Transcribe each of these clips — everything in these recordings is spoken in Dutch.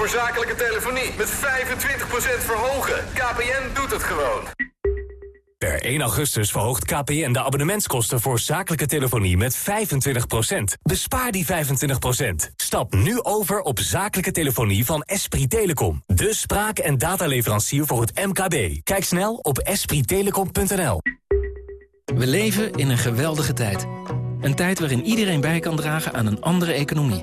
voor zakelijke telefonie met 25% verhogen. KPN doet het gewoon. Per 1 augustus verhoogt KPN de abonnementskosten voor zakelijke telefonie met 25%. Bespaar die 25%. Stap nu over op zakelijke telefonie van Esprit Telecom. De spraak- en dataleverancier voor het MKB. Kijk snel op esprittelecom.nl. We leven in een geweldige tijd. Een tijd waarin iedereen bij kan dragen aan een andere economie.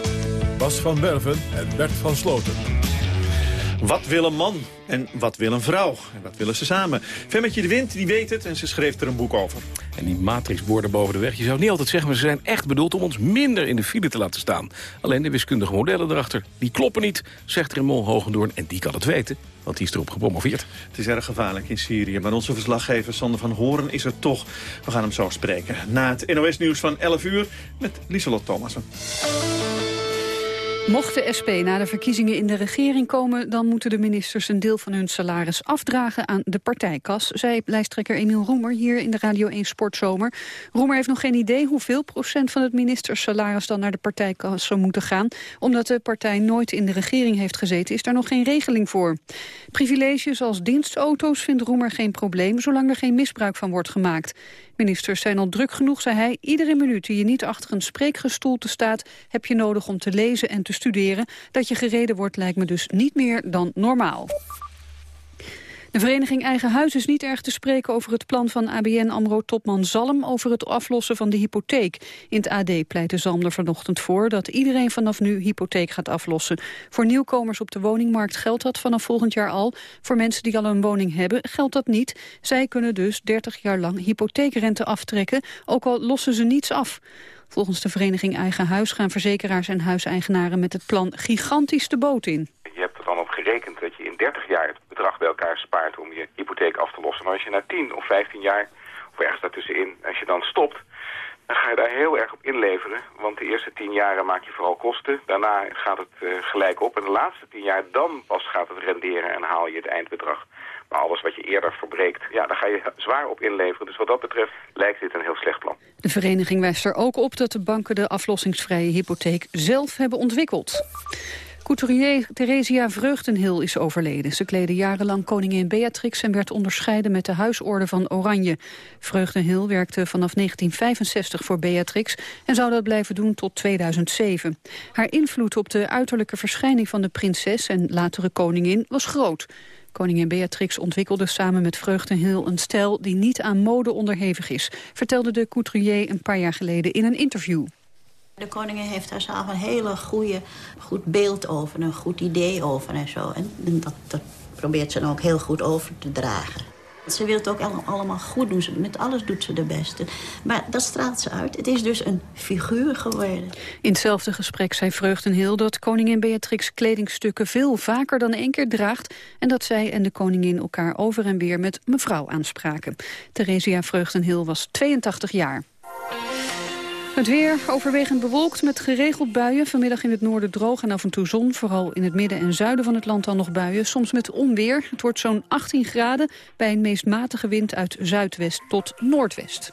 Bas van Werven en Bert van Sloten. Wat wil een man en wat wil een vrouw? En wat willen ze samen? Femmetje de Wind, die weet het en ze schreef er een boek over. En die matrixborden boven de weg, je zou niet altijd zeggen... maar ze zijn echt bedoeld om ons minder in de file te laten staan. Alleen de wiskundige modellen erachter, die kloppen niet... zegt Raymond Hogendoorn en die kan het weten, want die is erop gepromoveerd. Het is erg gevaarlijk in Syrië, maar onze verslaggever Sander van Horen is er toch. We gaan hem zo spreken. Na het NOS-nieuws van 11 uur met Lieselot Thomassen. Mocht de SP na de verkiezingen in de regering komen... dan moeten de ministers een deel van hun salaris afdragen aan de partijkas... zei lijsttrekker Emiel Roemer hier in de Radio 1 Sportzomer. Roemer heeft nog geen idee hoeveel procent van het ministerssalaris... dan naar de partijkas zou moeten gaan. Omdat de partij nooit in de regering heeft gezeten... is daar nog geen regeling voor. Privileges als dienstauto's vindt Roemer geen probleem... zolang er geen misbruik van wordt gemaakt. Ministers zijn al druk genoeg, zei hij. Iedere minuut die je niet achter een spreekgestoelte staat... heb je nodig om te lezen en te studeren. Dat je gereden wordt lijkt me dus niet meer dan normaal. De vereniging Eigen Huis is niet erg te spreken over het plan van ABN AMRO-topman Zalm over het aflossen van de hypotheek. In het AD pleitte Zalm er vanochtend voor dat iedereen vanaf nu hypotheek gaat aflossen. Voor nieuwkomers op de woningmarkt geldt dat vanaf volgend jaar al. Voor mensen die al een woning hebben geldt dat niet. Zij kunnen dus 30 jaar lang hypotheekrente aftrekken, ook al lossen ze niets af. Volgens de vereniging Eigen Huis gaan verzekeraars en huiseigenaren met het plan gigantisch de boot in. Je hebt gerekend dat je in 30 jaar het bedrag bij elkaar spaart om je hypotheek af te lossen. Maar als je na 10 of 15 jaar, of ergens daartussenin, als je dan stopt, dan ga je daar heel erg op inleveren. Want de eerste 10 jaren maak je vooral kosten. Daarna gaat het uh, gelijk op. En de laatste 10 jaar, dan pas gaat het renderen en haal je het eindbedrag. Maar alles wat je eerder verbreekt, ja, daar ga je zwaar op inleveren. Dus wat dat betreft lijkt dit een heel slecht plan. De vereniging wijst er ook op dat de banken de aflossingsvrije hypotheek zelf hebben ontwikkeld. Couturier Theresia Vreugdenhil is overleden. Ze kleedde jarenlang koningin Beatrix en werd onderscheiden met de huisorde van Oranje. Vreugdenhil werkte vanaf 1965 voor Beatrix en zou dat blijven doen tot 2007. Haar invloed op de uiterlijke verschijning van de prinses en latere koningin was groot. Koningin Beatrix ontwikkelde samen met Vreugdenhil een stijl die niet aan mode onderhevig is, vertelde de couturier een paar jaar geleden in een interview. De koningin heeft daar zelf een hele goede, goed beeld over, een goed idee over en zo. En dat, dat probeert ze dan ook heel goed over te dragen. Ze wil het ook allemaal goed doen. Met alles doet ze de beste. Maar dat straalt ze uit. Het is dus een figuur geworden. In hetzelfde gesprek zei Vreugdenhil dat koningin Beatrix kledingstukken veel vaker dan één keer draagt. En dat zij en de koningin elkaar over en weer met mevrouw aanspraken. Theresia Vreugdenhil was 82 jaar. Het weer overwegend bewolkt met geregeld buien. Vanmiddag in het noorden droog en af en toe zon. Vooral in het midden en zuiden van het land dan nog buien. Soms met onweer. Het wordt zo'n 18 graden bij een meest matige wind uit zuidwest tot noordwest.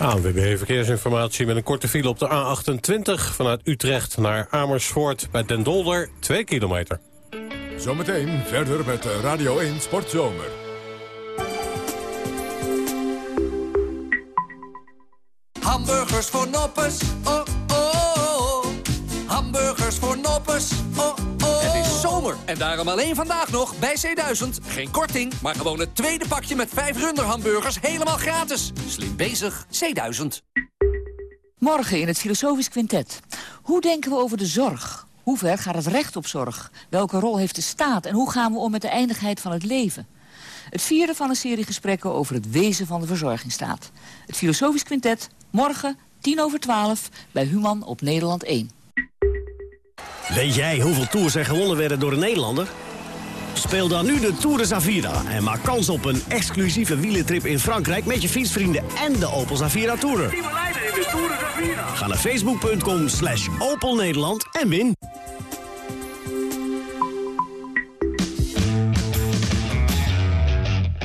ANWB Verkeersinformatie met een korte file op de A28... vanuit Utrecht naar Amersfoort bij Den Dolder, 2 kilometer. Zometeen verder met Radio 1 Sportzomer. Hamburgers voor noppers, oh, oh, oh. Hamburgers voor noppers, oh, oh. Het is zomer en daarom alleen vandaag nog bij C1000. Geen korting, maar gewoon het tweede pakje met vijf runderhamburgers helemaal gratis. Slim bezig, C1000. Morgen in het Filosofisch Quintet. Hoe denken we over de zorg? Hoe ver gaat het recht op zorg? Welke rol heeft de staat en hoe gaan we om met de eindigheid van het leven? Het vierde van een serie gesprekken over het wezen van de verzorgingsstaat. Het Filosofisch Quintet, morgen, tien over twaalf, bij Human op Nederland 1. Weet jij hoeveel tours er gewonnen werden door een Nederlander? Speel dan nu de Tour de Zavira en maak kans op een exclusieve wielentrip in Frankrijk... met je fietsvrienden en de Opel Zavira Tourer. Ga naar facebook.com slash Opel Nederland en win.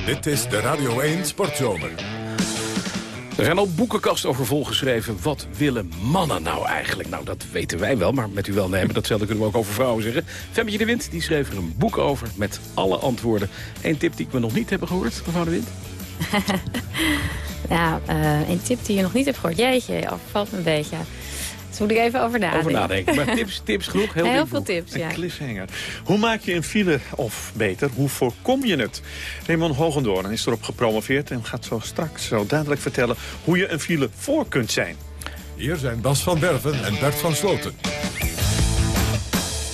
Dit is de Radio 1 Sportzomer. Er zijn al boekenkasten over volgeschreven. Wat willen mannen nou eigenlijk? Nou, dat weten wij wel, maar met u wel nemen. Datzelfde kunnen we ook over vrouwen zeggen. Femmetje de Wind die schreef er een boek over met alle antwoorden. Eén tip die we nog niet hebben gehoord, mevrouw de Wind. ja, uh, een tip die je nog niet hebt gehoord. Jeetje, overvalt me een beetje. Moet ik even over nadenken. Over nadenken. Maar tips, tips genoeg. Heel, Heel veel tips, ja. Een cliffhanger. Hoe maak je een file, of beter, hoe voorkom je het? Raymond Hogendoorn is erop gepromoveerd en gaat zo straks zo dadelijk vertellen hoe je een file voor kunt zijn. Hier zijn Bas van Berven en Bert van Sloten.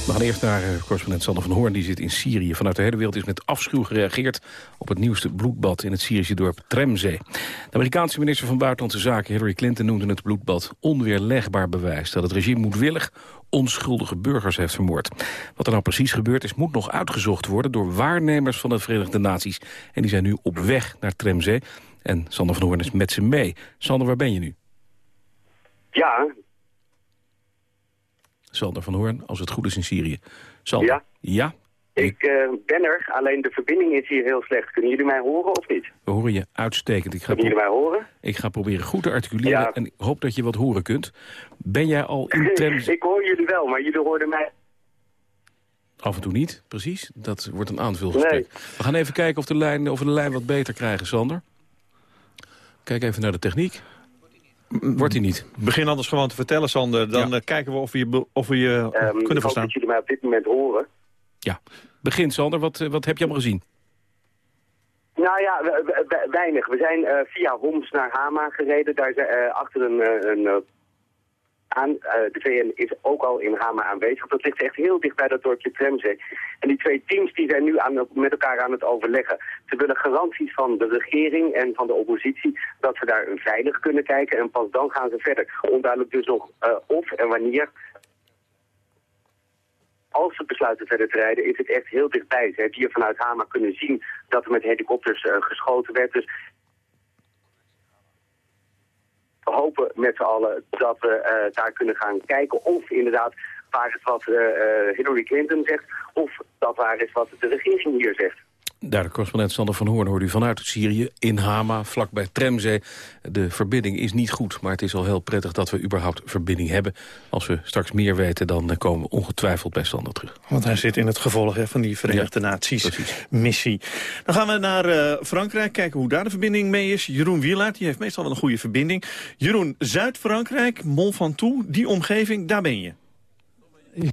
We gaan eerst naar uh, correspondent Sander van Hoorn. Die zit in Syrië. Vanuit de hele wereld is met afschuw gereageerd... op het nieuwste bloedbad in het Syrische dorp Tremzee. De Amerikaanse minister van Buitenlandse Zaken Hillary Clinton noemde het bloedbad onweerlegbaar bewijs... dat het regime moedwillig onschuldige burgers heeft vermoord. Wat er nou precies gebeurd is, moet nog uitgezocht worden... door waarnemers van de Verenigde Naties. En die zijn nu op weg naar Tremzee. En Sander van Hoorn is met ze mee. Sander, waar ben je nu? Ja, Sander van Hoorn, als het goed is in Syrië. Sander, Ja. Ja? ik eh, ben er, alleen de verbinding is hier heel slecht. Kunnen jullie mij horen of niet? We horen je uitstekend. Ik ga, Kunnen jullie mij horen? ik ga proberen goed te articuleren Ja. en ik hoop dat je wat horen kunt. Ben jij al in ik hoor jullie wel, maar jullie hoorden mij... Af en toe niet, precies. Dat wordt een aanvulgesprek. We gaan even kijken of, de lijn, of we de lijn wat beter krijgen, Sander. Kijk even naar de techniek. Wordt hij niet. Begin anders gewoon te vertellen, Sander. Dan eh, kijken we of we je, of we je Ehm, ik kunnen hoop verstaan. dat jullie mij op dit moment horen. Ja. Begin, Sander. Wat, eh, wat heb je allemaal gezien? Nou ja, we- we- we- weinig. We zijn eh, via Homs naar Hama gereden. Daar zijn, eh, achter een, eh, een eh, eh, de VN is ook al in Hama aanwezig. Dat ligt echt heel dicht bij dat dorpje Tremzee. En die twee teams die zijn nu aan, met elkaar aan het overleggen. Ze willen garanties van de regering en van de oppositie dat ze daar veilig kunnen kijken. En pas dan gaan ze verder. Onduidelijk dus nog eh, of en wanneer. Als ze besluiten verder te rijden, is het echt heel dichtbij. Ze hebben hier vanuit Hama kunnen zien dat er met helikopters eh, geschoten werd. Dus hopen met z'n allen dat we eh, daar kunnen gaan kijken of inderdaad waar is wat eh, eh, Hillary Clinton zegt, of dat waar is wat de regering hier zegt. Daar de correspondent Sander van Hoorn hoort u vanuit Syrië, in Hama, vlakbij Tremzee. De verbinding is niet goed, maar het is al heel prettig dat we überhaupt verbinding hebben. Als we straks meer weten, dan eh, komen we ongetwijfeld bij Sander terug. Want hij zit in het gevolg hè, van die Verenigde Naties missie. Dan gaan we naar eh, Frankrijk, kijken hoe daar de verbinding mee is. Jeroen Wielaert, die heeft meestal wel een goede verbinding. Jeroen, Zuid-Frankrijk, Mont Ventoux, die omgeving, daar ben je. Ja,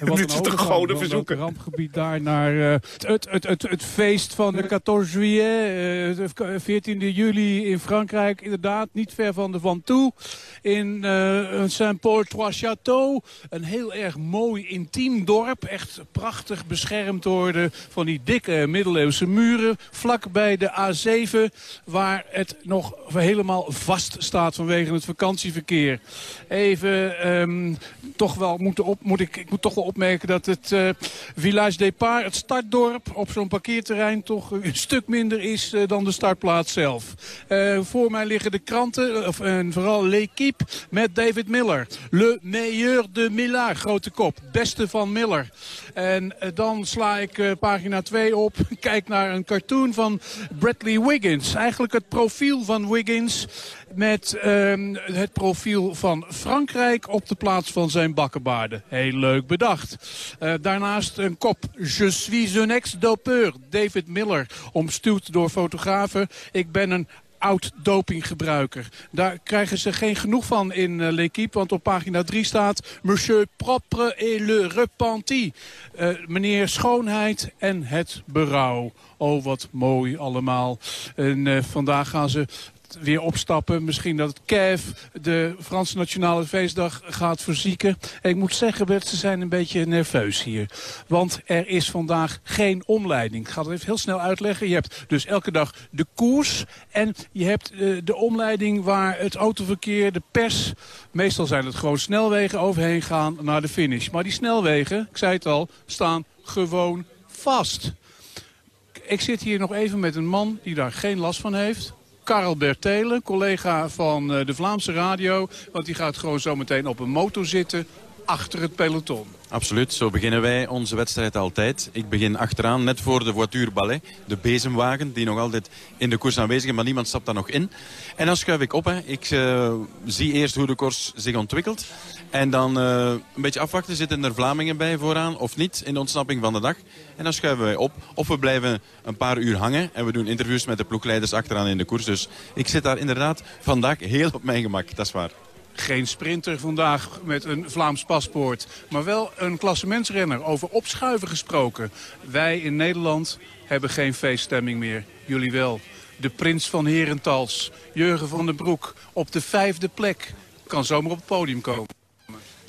wat Dit is toch gewoon van verzoeken? dat rampgebied daar naar eh, het, het, het, het feest van de 14 juillet, eh, de 14 juli in Frankrijk. Inderdaad, niet ver van de Ventoux. In eh Saint-Paul-Trois-Châteaux. Een heel erg mooi intiem dorp. Echt prachtig beschermd door de, van die dikke middeleeuwse muren. Vlak bij de A7, waar het nog helemaal vast staat vanwege het vakantieverkeer. Even ehm, toch wel moeten op, moet ik, ik moet toch wel opmerken dat het eh, Village Départ, het startdorp, op zo'n parkeerterrein toch een stuk minder is eh, dan de startplaats zelf. Eh, voor mij liggen de kranten, of, en vooral L'Equipe met David Miller. Le meilleur de Miller, grote kop. Beste van Miller. En eh, dan sla ik eh, pagina 2 op, kijk naar een cartoon van Bradley Wiggins. Eigenlijk het profiel van Wiggins met ehm, het profiel van Frankrijk op de plaats van zijn bakkenbaarden. Heel leuk bedacht. Eh, daarnaast een kop. Je suis un ex-dopeur. David Miller, omstuwd door fotografen. Ik ben een oud dopinggebruiker. Daar krijgen ze geen genoeg van in uh, want op pagina 3 staat... Monsieur propre et le repenti. Eh, meneer schoonheid en het berouw. Oh, wat mooi allemaal. En eh, vandaag gaan ze weer opstappen. Misschien dat Kev de Franse Nationale Feestdag gaat verzieken. En ik moet zeggen, Bert, ze zijn een beetje nerveus hier. Want er is vandaag geen omleiding. Ik ga het even heel snel uitleggen. Je hebt dus elke dag de koers. En je hebt eh, de omleiding waar het autoverkeer, de pers... meestal zijn het gewoon snelwegen overheen gaan naar de finish. Maar die snelwegen, ik zei het al, staan gewoon vast. Ik zit hier nog even met een man die daar geen last van heeft. Karel Bertelen, collega van eh, de Vlaamse radio. Want die gaat gewoon zometeen op een motor zitten achter het peloton. Absoluut, zo beginnen wij onze wedstrijd altijd. Ik begin achteraan, net voor de voiture ballet, de bezemwagen, die nog altijd in de koers aanwezig is, maar niemand stapt daar nog in. En dan schuif ik op. Hè. Ik uh, zie eerst hoe de koers zich ontwikkelt. En dan uh, een beetje afwachten, zitten er Vlamingen bij vooraan of niet in de ontsnapping van de dag. En dan schuiven wij op. Of we blijven een paar uur hangen en we doen interviews met de ploegleiders achteraan in de koers. Dus ik zit daar inderdaad vandaag heel op mijn gemak, dat is waar. Geen sprinter vandaag met een Vlaams paspoort. Maar wel een klassementsrenner. Over opschuiven gesproken. Wij in Nederland hebben geen feeststemming meer. Jullie wel. De prins van Herentals, Jurgen van den Broek, op de vijfde plek. Kan zomaar op het podium komen.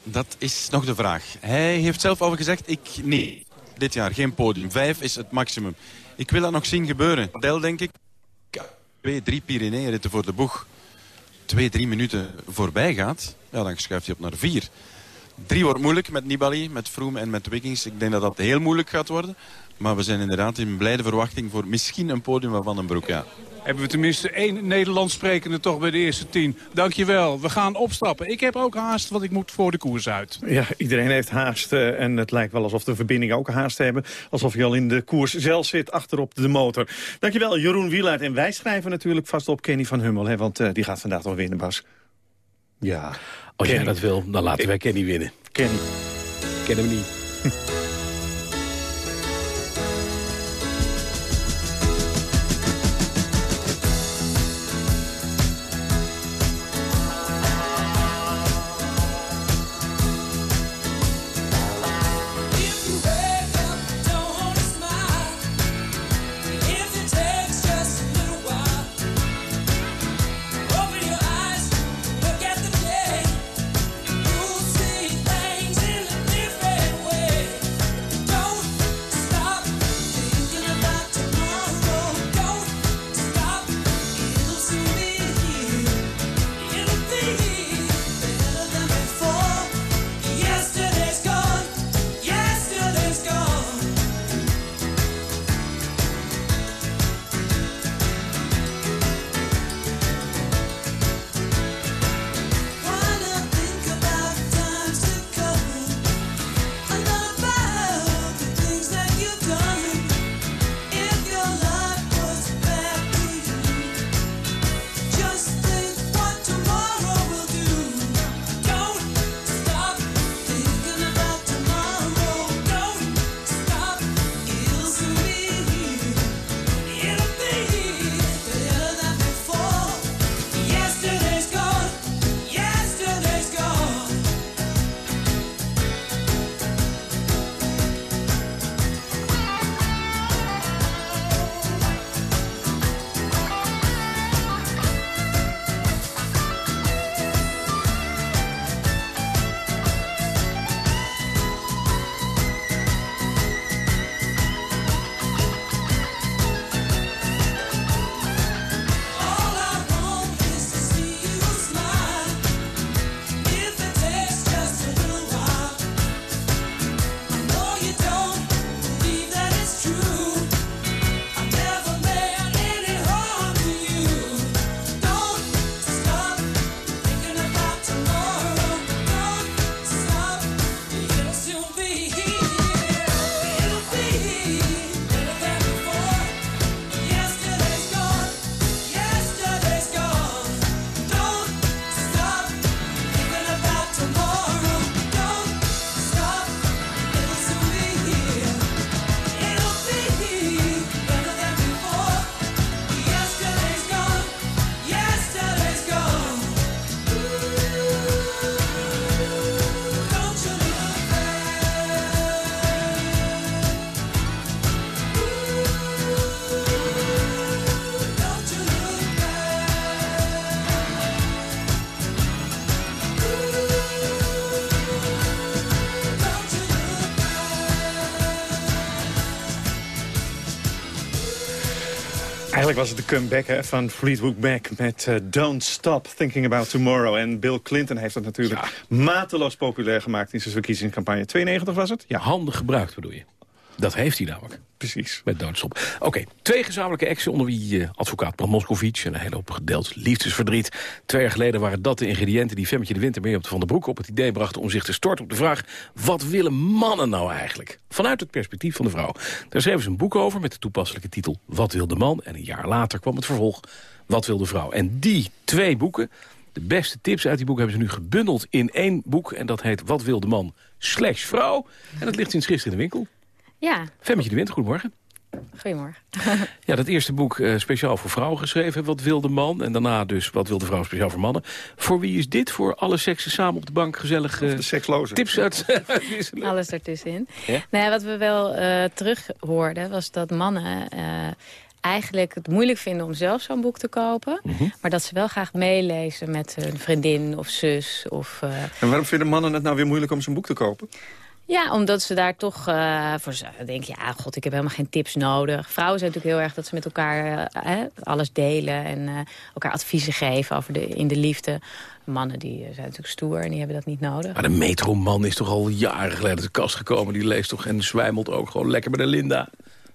Dat is nog de vraag. Hij heeft zelf al gezegd, ik nee, dit jaar geen podium. Vijf is het maximum. Ik wil dat nog zien gebeuren. Del denk ik, twee, drie Pyreneeën voor de boeg twee, drie minuten voorbij gaat, ja, dan schuift hij op naar vier. Drie wordt moeilijk met Nibali, met Froome en met Wiggins. Ik denk dat dat heel moeilijk gaat worden. Maar we zijn inderdaad in blijde verwachting voor misschien een podium van een broek. Ja. Hebben we tenminste één Nederlands sprekende toch bij de eerste tien. Dankjewel, we gaan opstappen. Ik heb ook haast, want ik moet voor de koers uit. Ja, iedereen heeft haast uh, en het lijkt wel alsof de verbindingen ook haast hebben. Alsof je al in de koers zelf zit, achterop de motor. Dankjewel, Jeroen Wielaert. En wij schrijven natuurlijk vast op Kenny van Hummel, hè, want uh, die gaat vandaag toch winnen, Bas. Ja. Als jij dat wil, dan laten wij Kenny winnen. Kenny. Ken hem niet. Eigenlijk was het de comeback hè, van Fleetwood Mac met eh, Don't Stop Thinking About Tomorrow. En Bill Clinton heeft dat natuurlijk mateloos populair gemaakt in zijn verkiezingscampagne. 92 was het? Ja. Handig gebruikt bedoel je. Dat heeft hij namelijk. Precies. Met doodstop. Oké, twee gezamenlijke exen onder wie eh, advocaat Paul Moscovici... en een hele hoop gedeeld liefdesverdriet. Twee jaar geleden waren dat de ingrediënten die Femmetje de Winter... mee op de Van der Broek op het idee brachten om zich te storten op de vraag... wat willen mannen nou eigenlijk? Vanuit het perspectief van de vrouw. Daar schreven ze een boek over met de toepasselijke titel... Wat wil de man? En een jaar later kwam het vervolg Wat wil de vrouw? En die twee boeken... De beste tips uit die boek hebben ze nu gebundeld in één boek. En dat heet Wat wil de man slash vrouw. En dat ligt sinds gisteren in de winkel. Ja. Femmetje de Winter, goedemorgen. Goedemorgen. Ja, dat eerste boek uh, speciaal voor vrouwen geschreven. Wat wil de man? En daarna dus Wat wil de vrouw speciaal voor mannen. Voor wie is dit? Voor alle seksen samen op de bank gezellig uh, de seksloze. tips uit Alles ertussenin. Ja? Nou, wat we wel uh, terug hoorden was dat mannen eigenlijk het moeilijk vinden om zelf zo'n boek te kopen. Mhm. Mm -hmm. Maar dat ze wel graag meelezen met hun vriendin of zus. Of, uh... En waarom vinden mannen het nou weer moeilijk om zo'n boek te kopen? Ja, omdat ze daar toch uh, voor denken... ja, god, ik heb helemaal geen tips nodig. Vrouwen zijn natuurlijk heel erg dat ze met elkaar uh, alles delen... en uh, elkaar adviezen geven over de, in de liefde. Mannen die zijn natuurlijk stoer en die hebben dat niet nodig. Maar de metroman is toch al jaren geleden uit de kast gekomen. Die leest toch en zwijmelt ook gewoon lekker bij de Linda.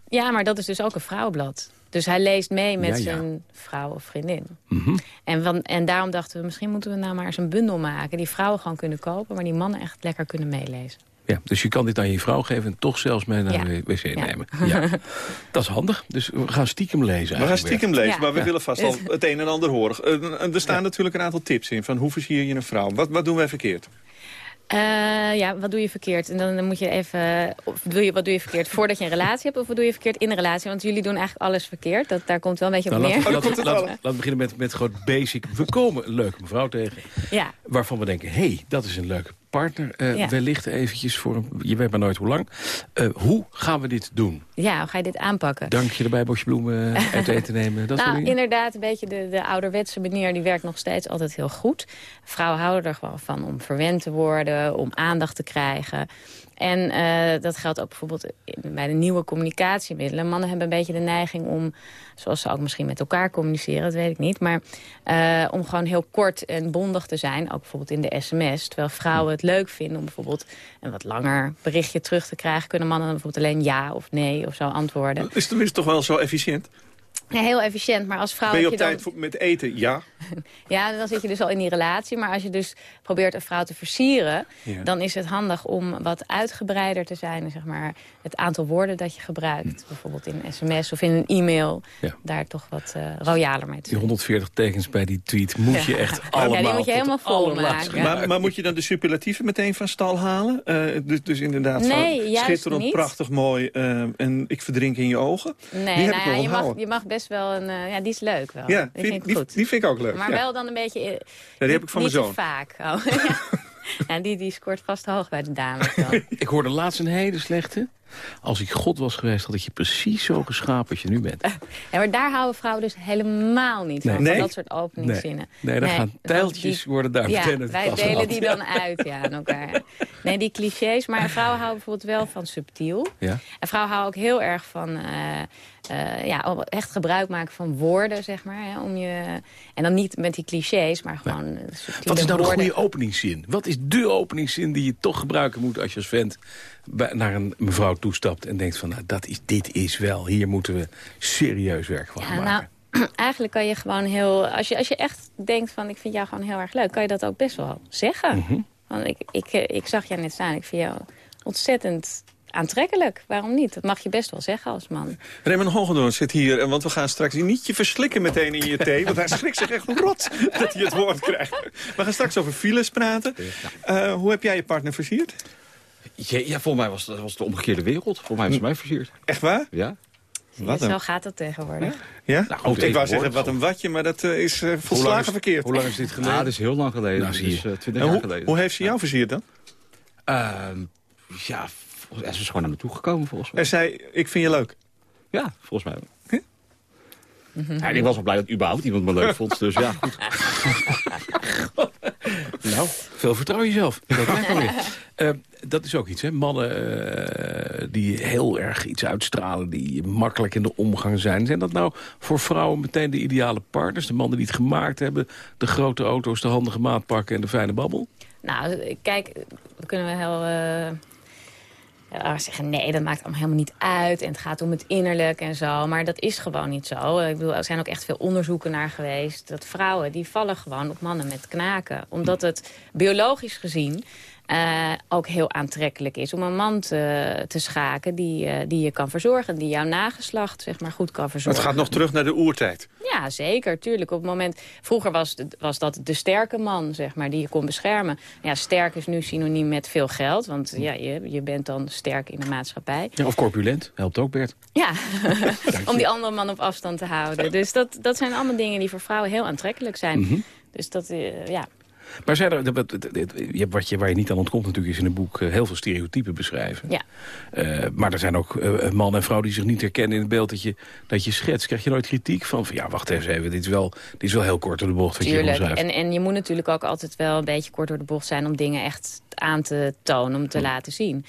Ja, maar dat is dus ook een vrouwenblad. Dus hij leest mee met Ja, ja. zijn vrouw of vriendin. Mhm. En, van, en daarom dachten we, misschien moeten we nou maar eens een bundel maken... die vrouwen gewoon kunnen kopen, maar die mannen echt lekker kunnen meelezen. Ja, dus je kan dit aan je vrouw geven en toch zelfs mee naar Ja. de wc Ja. nemen. Ja. Dat is handig. Dus we gaan stiekem lezen We gaan stiekem weer. lezen, maar we willen vast al het een en ander horen. Eh, er staan natuurlijk een aantal tips in van hoe versier je een vrouw. Wat, wat doen wij verkeerd? Eh, ja, wat doe je verkeerd? En dan, dan moet je even... Of doe je, wat doe je verkeerd voordat je een relatie hebt? Of wat doe je verkeerd in een relatie? Want jullie doen eigenlijk alles verkeerd. Dat, daar komt wel een beetje op Nou, neer. laten, we- laten, we- laten, we- laten we beginnen met, met gewoon basic. We komen een leuke mevrouw tegen. Ja. Waarvan we denken, hé, hey, dat is een leuke partner. Ja. Wellicht eventjes voor, een, je weet maar nooit hoe lang. Eh, hoe gaan we dit doen? ja, hoe ga je dit aanpakken? Dankje erbij, bosje bloemen uit eten nemen. Dat soort nou, dingen? inderdaad, een beetje de, de ouderwetse manier... die werkt nog steeds altijd heel goed. Vrouwen houden er gewoon van om verwend te worden... om aandacht te krijgen. En eh, dat geldt ook bijvoorbeeld bij de nieuwe communicatiemiddelen. Mannen hebben een beetje de neiging om, zoals ze ook misschien met elkaar communiceren... dat weet ik niet, maar eh, om gewoon heel kort en bondig te zijn. Ook bijvoorbeeld in de sms. Terwijl vrouwen het leuk vinden om bijvoorbeeld een wat langer berichtje terug te krijgen... kunnen mannen dan bijvoorbeeld alleen ja of nee of zo antwoorden. Dat is tenminste toch wel zo efficiënt. Ja, heel efficiënt, maar als vrouw... Ben je op dan- tijd met eten? Ja. Ja, dan zit je dus al in die relatie. Maar als je dus probeert een vrouw te versieren... Ja. dan is het handig om wat uitgebreider te zijn. Zeg maar, het aantal woorden dat je gebruikt. Bijvoorbeeld in een sms of in een e-mail. Ja. Daar toch wat eh royaler mee te Die 140 tekens bij die tweet moet je Ja. echt Ja, allemaal... die moet je helemaal vol maken. Maar, maar moet je dan de superlatieven meteen van stal halen? Eh, dus, dus inderdaad Nee, van schitterend, niet. prachtig, mooi eh, en ik verdrink in je ogen. Nee, die heb nou ik ja, wel je, mag, je mag best wel een... eh, ja, die is leuk wel. Ja, die vind- vind ik die- goed. die vind ik ook leuk, Maar ja. wel dan een beetje... eh, die heb ik van niet mijn zoon. vaak. Oh, ja. ja, die, die scoort vast hoog bij de dames dan. Ik hoorde laatst een hele slechte. Als ik God was geweest, had ik je precies zo geschapen als je nu bent. Ja, maar daar houden vrouwen dus helemaal niet van. Nee. Van Nee? dat soort openingszinnen. Nee, nee, dan gaan tijltjes worden daar ja, meteen wij delen die Ja. dan uit ja, aan elkaar. Nee, die clichés. Maar vrouwen houden bijvoorbeeld wel van subtiel. Ja. En vrouwen houden ook heel erg van... eh, eh, ja, echt gebruik maken van woorden, zeg maar. Hè, om je, en dan niet met die clichés, maar gewoon eh, Wat is nou de woorden. goede openingszin? Wat is de openingszin die je toch gebruiken moet als je als vent naar een mevrouw toestapt en denkt van nou, dat is, dit is wel, hier moeten we serieus werk van Ja, maken. nou, eigenlijk kan je gewoon heel... Als je, als je echt denkt van, ik vind jou gewoon heel erg leuk... kan je dat ook best wel zeggen. Mhm. Want ik, ik, ik zag jou net staan. Ik vind jou ontzettend aantrekkelijk. Waarom niet? Dat mag je best wel zeggen als man. Raymond Hogendoorn zit hier, en want we gaan straks niet je verslikken meteen in je thee. Want hij schrikt zich echt rot dat hij het woord krijgt. We gaan straks over files praten. Eh, hoe heb jij je partner versierd? Ja, ja voor mij was het, was de omgekeerde wereld. Voor mij ze mij versierd. Echt waar? Ja. Wat Zo gaat dat tegenwoordig. Ja? Nou, goed, ik wou zeggen, wat een watje, maar dat eh, is eh, volslagen verkeerd. Hoe lang is dit geleden? Ja, dat is heel lang geleden. Nou, dus, je. eh, 20 En jaar hoe, geleden. hoe heeft ze jou versierd dan? Ehm, ja, ze is gewoon naar me toe gekomen volgens mij. Hij zei, ik vind je leuk. Ja, volgens mij wel. Ja, ik was wel blij dat überhaupt iemand me leuk vond. Dus ja, goed. Nou, veel vertrouwen in jezelf. Dat, lijkt wel weer. Eh, dat is ook iets, hè. Mannen eh, die heel erg iets uitstralen, die makkelijk in de omgang zijn. Zijn dat nou voor vrouwen meteen de ideale partners? De mannen die het gemaakt hebben, de grote auto's, de handige maatpakken en de fijne babbel? Nou, kijk, dan kunnen we heel... eh, ja, zeggen, nee, dat maakt allemaal helemaal niet uit. En het gaat om het innerlijk en zo. Maar dat is gewoon niet zo. Ik bedoel, er zijn ook echt veel onderzoeken naar geweest. Dat vrouwen, die vallen gewoon op mannen met knaken. Omdat het biologisch gezien eh, ook heel aantrekkelijk is om een man te, te schaken die, eh, die je kan verzorgen. Die jouw nageslacht zeg maar, goed kan Het verzorgen. gaat nog terug naar de oertijd. Ja, zeker, tuurlijk. Op het moment, vroeger was, het- was dat de sterke man, zeg maar, die je kon beschermen. Ja, sterk is nu synoniem met veel geld, want ja, je, je bent dan sterk in de maatschappij. Ja, of corpulent, helpt ook Bert. Ja, om die andere man op afstand te houden. Dus dat, dat zijn allemaal dingen die voor vrouwen heel aantrekkelijk zijn. Mhm. Dus dat, eh, ja. Maar zijn er, je hebt wat je, waar je niet aan ontkomt natuurlijk... is in een boek eh, heel veel stereotypen beschrijven. Ja. Eh, maar er zijn ook eh, man en vrouw die zich niet herkennen in het beeld dat je, dat je schetst. Krijg je nooit kritiek van, van ja, wacht even, even dit, is wel, dit is wel heel kort door de bocht wat je Tuurlijk. omschrijft. En, en je moet natuurlijk ook altijd wel een beetje kort door de bocht zijn... om dingen echt aan te tonen, om te laten zien.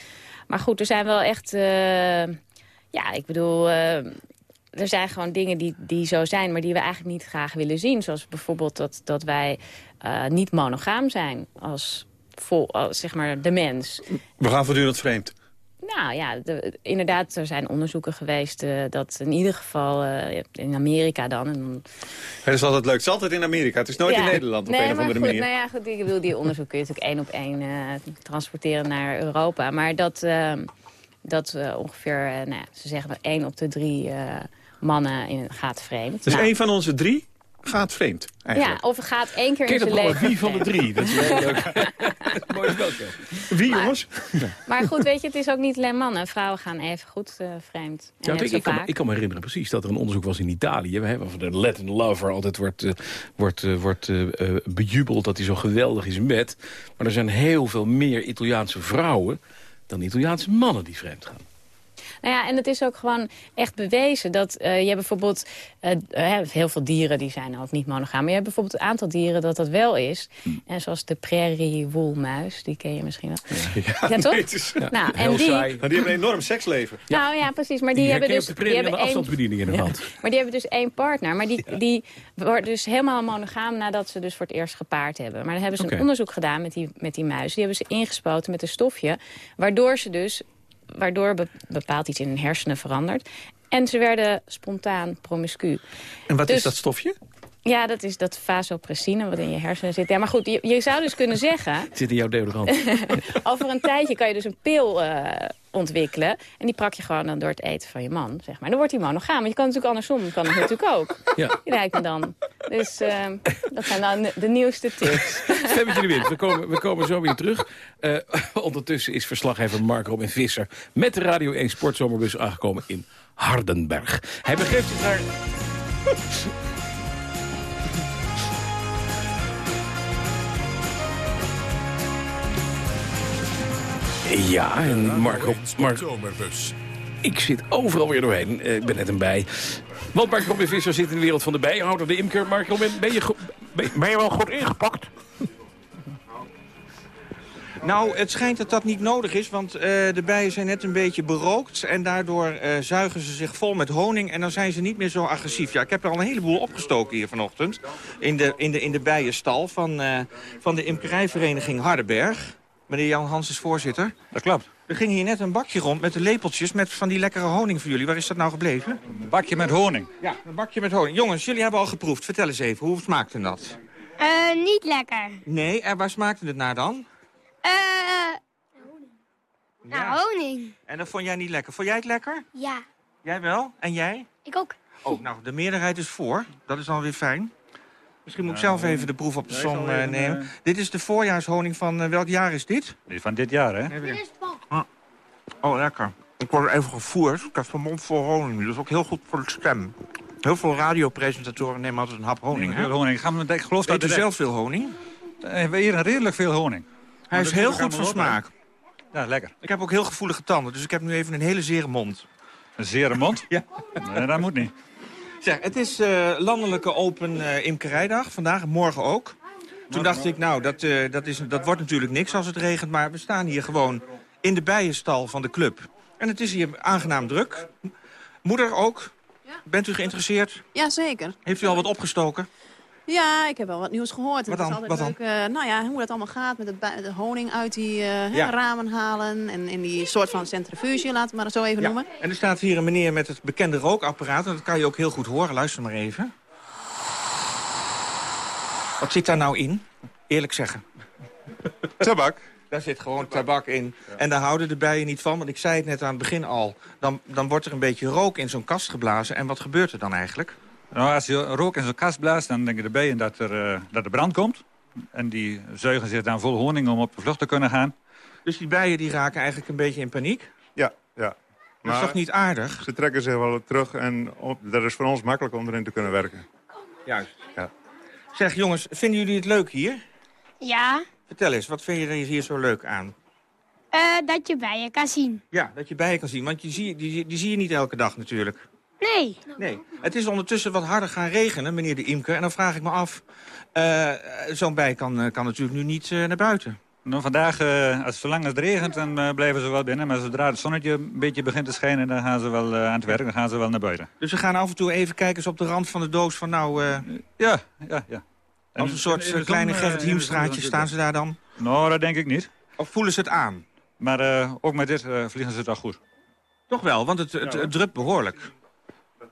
Maar goed, er zijn wel echt... ja, ik bedoel... er zijn gewoon dingen die, die zo zijn, maar die we eigenlijk niet graag willen zien. Zoals bijvoorbeeld dat, dat wij eh, niet monogaam zijn als, vol, als zeg maar de mens. We gaan voortdurend vreemd. Nou ja, de- inderdaad, er zijn onderzoeken geweest eh, dat in ieder geval eh, in Amerika dan... En Het is altijd leuk. Het is altijd in Amerika. Het is nooit ja. in Nederland op nee, een of maar andere goed, manier. Nou ja, goed, ik bedoel, die onderzoek kun je natuurlijk één op één transporteren naar Europa. Maar dat, dat ongeveer, nou ja, ze zeggen dat één op de drie mannen in, gaat vreemd. Dus Nou, één van onze drie gaat vreemd, eigenlijk. ja, of gaat één keer in zijn dat leven. Wie van de. Drie? Dat is wel leuk. Mooi speltje. Wie, jongens? Maar goed, weet je, het is ook niet alleen mannen. Vrouwen gaan even goed eh, vreemd. En Ja, ik, zo ik, kan, me- vaak. ik kan me herinneren precies dat er een onderzoek was in Italië... hè, waarvan de Latin lover altijd wordt, eh, wordt, eh, wordt bejubeld dat hij zo geweldig is met. Maar er zijn heel veel meer Italiaanse vrouwen dan Italiaanse mannen die vreemd gaan. Nou ja, en het is ook gewoon echt bewezen dat eh, je hebt bijvoorbeeld eh, eh, heel veel dieren die zijn ook niet monogaam. Maar je hebt bijvoorbeeld een aantal dieren dat dat wel is. En zoals de prairiewoelmuis, die ken je misschien wel. Ja, toch? nee, Nou, en Heel die- saai. Maar die hebben een enorm seksleven. Nou ja, precies. Maar die, Die hebben dus de prairie die hebben één- afstandsbediening in de hand. maar die hebben dus één partner. Maar die, die wordt dus helemaal monogaam nadat ze dus voor het eerst gepaard hebben. Maar dan hebben ze een onderzoek gedaan met die, met die muis. Die hebben ze ingespoten met een stofje. Waardoor ze dus waardoor be- bepaald iets in hun hersenen verandert. En ze werden spontaan promiscu. En wat Dus- is dat stofje? Ja, dat is dat vasopressine wat in je hersenen zit. Ja, maar goed, je, je zou dus kunnen zeggen... Het zit in jouw deodorant. over een tijdje kan je dus een pil eh, ontwikkelen. En die prak je gewoon dan door het eten van je man, zeg maar. Dan wordt hij monogaam. Want je kan natuurlijk andersom, kan het natuurlijk ook. Ja. Die lijkt me dan. Dus eh, dat zijn dan de nieuwste tips. Stemmetje de wind. We komen, we komen zo weer terug. Eh, ondertussen is verslaggever Mark Robin Visser... met de Radio 1 Sportzomerbus aangekomen in Hardenberg. Hij begeeft zich naar... Ja, en Marco, Mark, ik zit overal weer doorheen. Eh, ik ben net een bij. Want Mark Robin Visser zit in de wereld van de bijhouder, de imker. Robin, ben je, ben, ben je wel goed ingepakt? Nou, het schijnt dat dat niet nodig is, want eh, de bijen zijn net een beetje berookt... en daardoor eh, zuigen ze zich vol met honing en dan zijn ze niet meer zo agressief. Ja, ik heb er al een heleboel opgestoken hier vanochtend... in de, in de, in de bijenstal van, eh, van de imkerijvereniging Hardenberg. Meneer Jan Hans is voorzitter. Dat klopt. Er ging hier net een bakje rond met de lepeltjes met van die lekkere honing voor jullie. Waar is dat nou gebleven? Een bakje met honing. Ja, een bakje met honing. Jongens, jullie hebben al geproefd. Vertel eens even, hoe smaakte dat? Eh, niet lekker. Nee, en waar smaakte het naar dan? Eh, nou, honing. En dat vond jij niet lekker. Vond jij het lekker? Ja, Jij wel? En jij? ik ook. Oh, nou, de meerderheid is voor. Dat is dan weer fijn. Misschien moet ik zelf even de proef op de som eh, nemen. eh, Dit is de voorjaarshoning van eh, welk jaar is dit? Dit is van dit jaar, hè? Dit is Oh, lekker. Ik word even gevoerd. Ik heb mijn mond vol honing. Dat is ook heel goed voor de stem. Heel veel radiopresentatoren nemen altijd een hap honing. hè? Veel honing. Ik, ga, me- ik geloof dat Eet u direct. zelf veel honing? We hebben hier redelijk veel honing. Hij is heel goed van smaak. Ja, lekker. Ik heb ook heel gevoelige tanden, dus ik heb nu even een hele zere mond. Een zere mond? ja. Nee, dat moet niet. Zeg, het is eh, landelijke open eh, imkerijdag. Vandaag en morgen ook. Toen dacht ik, nou, dat, eh, dat, is, dat wordt natuurlijk niks als het regent. Maar we staan hier gewoon in de bijenstal van de club. En het is hier aangenaam druk. Moeder ook? Bent u geïnteresseerd? Jazeker. Heeft u al wat opgestoken? Ja, ik heb wel wat nieuws gehoord. Wat het dan? is altijd Wat dan? leuk, eh, nou ja, hoe dat allemaal gaat met het de honing uit die eh, hè, Ja. ramen halen. En, en die soort van centrifuge, laten we maar zo even noemen. En er staat hier een meneer met het bekende rookapparaat. En dat kan je ook heel goed horen. Luister maar even. Wat zit daar nou in? Eerlijk zeggen. Tabak. Daar zit gewoon tabak in. En daar houden de bijen niet van. Want ik zei het net aan het begin al. Dan, dan wordt er een beetje rook in zo'n kast geblazen. En wat gebeurt er dan eigenlijk? Nou, als je rook in zo'n kast blaast, dan denken de bijen dat er, eh, dat er brand komt. En die zuigen zich dan vol honing om op de vlucht te kunnen gaan. Dus die bijen die raken eigenlijk een beetje in paniek? Ja, ja. Dat is toch niet aardig? Ze trekken zich wel terug en op, dat is voor ons makkelijk om erin te kunnen werken. Juist. Ja. Zeg jongens, vinden jullie het leuk hier? Ja, Vertel eens, wat vind je er hier zo leuk aan? eh, dat je bijen kan zien. Ja, dat je bijen kan zien. Want je zie, die, die zie je niet elke dag natuurlijk. Nee. Nee. Het is ondertussen wat harder gaan regenen, meneer de imker. En dan vraag ik me af, eh, zo'n bij kan, eh, kan natuurlijk nu niet eh, naar buiten. Nou, vandaag, eh, als zolang het regent, dan eh, blijven ze wel binnen. Maar zodra het zonnetje een beetje begint te schijnen, dan gaan ze wel eh, aan het werk. Dan gaan ze wel naar buiten. Dus we gaan af en toe even kijken eens op de rand van de doos van nou... eh, Ja, ja, ja. als een soort kleine Gerrit Hiemstraatje staan ze daar dan? Nou, dat denk ik niet. Of voelen ze het aan? Maar eh, ook met dit eh, vliegen ze het al goed. Toch wel, want het, het, het drupt behoorlijk.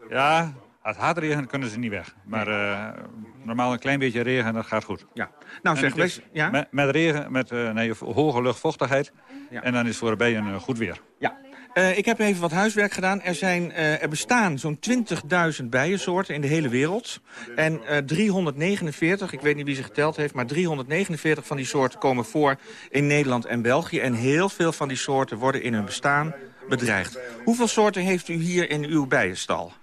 Ja, als het hard regent kunnen ze niet weg. Maar eh, normaal een klein beetje regen, dat gaat goed. Ja. Nou zeg, wees- ja? met, met regen, met eh, nee, hoge luchtvochtigheid. Ja. En dan is voor de bijen eh, goed weer. Ja. Ik heb even wat huiswerk gedaan. Er, zijn, er bestaan zo'n 20.000 bijensoorten in de hele wereld. En eh, 349, ik weet niet wie ze geteld heeft... maar 349 van die soorten komen voor in Nederland en België. En heel veel van die soorten worden in hun bestaan bedreigd. Hoeveel soorten heeft u hier in uw bijenstal?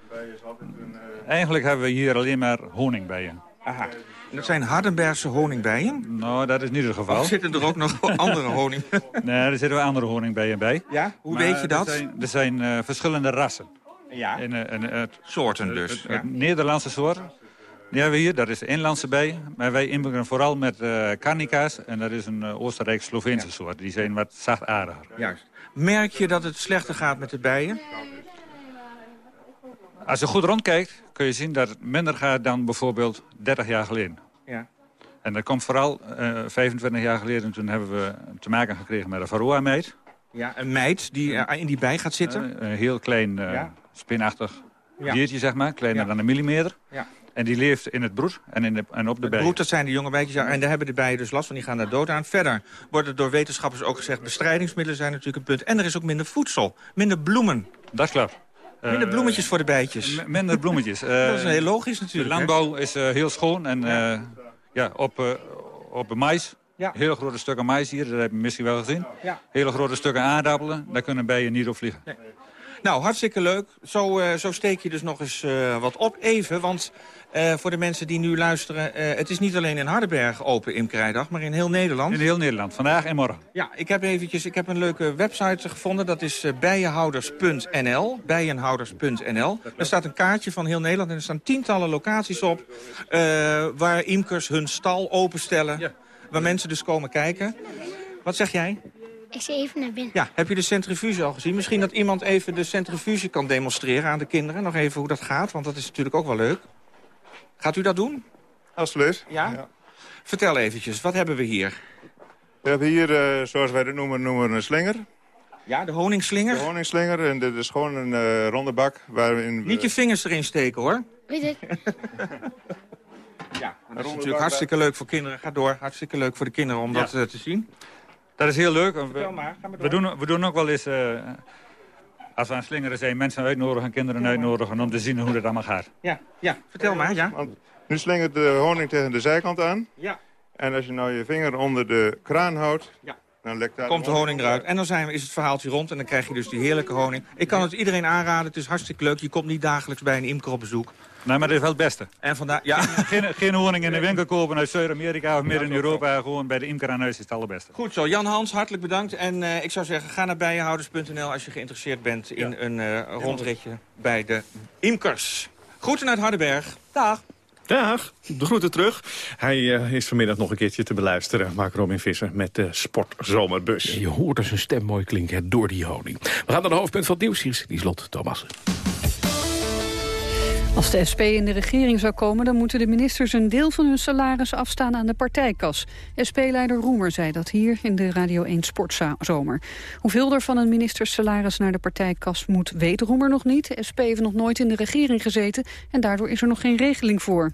Eigenlijk hebben we hier alleen maar honingbijen. Aha. En dat zijn Hardenbergse honingbijen? Nou, dat is niet het geval. Of zitten er ook nog andere honing? Nee, er zitten wel andere honingbijen bij. Ja, hoe Maar weet je dat? Er zijn, er zijn eh, verschillende rassen. Ja. En, eh, en, het, Soorten dus, Het, ja. Nederlandse soort. Die hebben we hier, dat is de inlandse bij. Maar wij inbrengen vooral met eh carnica's. En dat is een Oostenrijk-Sloveense soort. Die zijn wat zachtaardiger. Juist. Merk je dat het slechter gaat met de bijen? Als je goed rondkijkt, kun je zien dat het minder gaat dan bijvoorbeeld 30 jaar geleden. Ja. En dat komt vooral eh 25 jaar geleden. Toen hebben we te maken gekregen met een varroa-meid. Ja, een meid die eh, in die bij gaat zitten? Eh, een heel klein eh, Ja. spinachtig Ja. diertje, zeg maar. Kleiner Ja. dan een millimeter. Ja. En die leeft in het broed en, in de, en op de Het bij. broed, dat zijn de jonge bijtjes. Ja, en daar hebben de bijen dus last van. Die gaan daar dood aan. Verder wordt er door wetenschappers ook gezegd... bestrijdingsmiddelen zijn natuurlijk een punt. En er is ook minder voedsel. Minder bloemen. Dat klopt. Minder Eh, bloemetjes voor de bijtjes. Minder bloemetjes. dat is Eh, heel logisch natuurlijk. De hè? landbouw is eh, heel schoon. En ja. ja, op, op de mais, Ja. hele grote stukken mais hier, dat heb je misschien wel gezien. Ja. Hele grote stukken aardappelen, daar kunnen bijen niet op vliegen. Nou, hartstikke leuk. Zo, zo steek je dus nog eens wat op. Even, want eh, voor de mensen die nu luisteren... eh, het is niet alleen in Hardenberg open imkerijdag, maar in heel Nederland. In heel Nederland, vandaag en morgen. Ja, ik heb eventjes, ik heb een leuke website gevonden. Dat is eh, bijenhouders.nl. Bijenhouders.nl. Daar staat een kaartje van heel Nederland en er staan tientallen locaties op... eh, waar imkers hun stal openstellen. Waar mensen dus komen kijken. Wat zeg jij? Ik zie even naar binnen. Ja, heb je de centrifuge al gezien? Misschien dat iemand even de centrifuge kan demonstreren aan de kinderen. Nog even hoe dat gaat, want dat is natuurlijk ook wel leuk. Gaat u dat doen? Alsjeblieft. Ja? Vertel eventjes, wat hebben we hier? We hebben hier, eh, zoals wij dat noemen, noemen we een slinger. Ja, de honingslinger? De honingslinger. En dit is gewoon een eh, ronde bak waarin we... Niet je vingers erin steken, hoor. Weet ik. Ja, dat is natuurlijk hartstikke leuk voor kinderen. Ga door, hartstikke leuk voor de kinderen om Ja. dat eh, te zien. Dat is heel leuk. We, Vertel maar, ga maar we, door. doen, we doen ook wel eens, eh, als we aan slingeren zijn, mensen uitnodigen, kinderen uitnodigen... om te zien hoe dat allemaal gaat. Ja, ja, vertel maar, ja. Want nu slingert de honing tegen de zijkant aan. Ja. En als je nou je vinger onder de kraan houdt, Ja. dan lekt daar Komt de honing eruit. En dan zijn we, is het verhaaltje rond en dan krijg je dus die heerlijke honing. Ik kan het iedereen aanraden, het is hartstikke leuk. Je komt niet dagelijks bij een imker op bezoek. Nee, maar dat is wel het beste. En vandaar, ja. Geen, geen honing in de winkel kopen uit Zuid-Amerika of midden in Europa. Gewoon bij de imker aan huis is het allerbeste. Goed zo. Jan Hans, hartelijk bedankt. En eh, ik zou zeggen, ga naar bijenhouders.nl als je geïnteresseerd bent in een eh, rondritje bij de imkers. Groeten uit Hardenberg. Dag. Dag, de groeten terug. Hij eh, is vanmiddag nog een keertje te beluisteren. Mark Robin Visser met de Sportzomerbus. Je hoort er zijn stem mooi klinken door die honing. We gaan naar de hoofdpunt van het nieuws. Hier is Lieslot Thomassen. Als de SP in de regering zou komen... dan moeten de ministers een deel van hun salaris afstaan aan de partijkas. SP-leider Roemer zei dat hier in de Radio 1 Sportzomer. Hoeveel er van een ministers salaris naar de partijkas moet... weet Roemer nog niet. De SP heeft nog nooit in de regering gezeten... en daardoor is er nog geen regeling voor.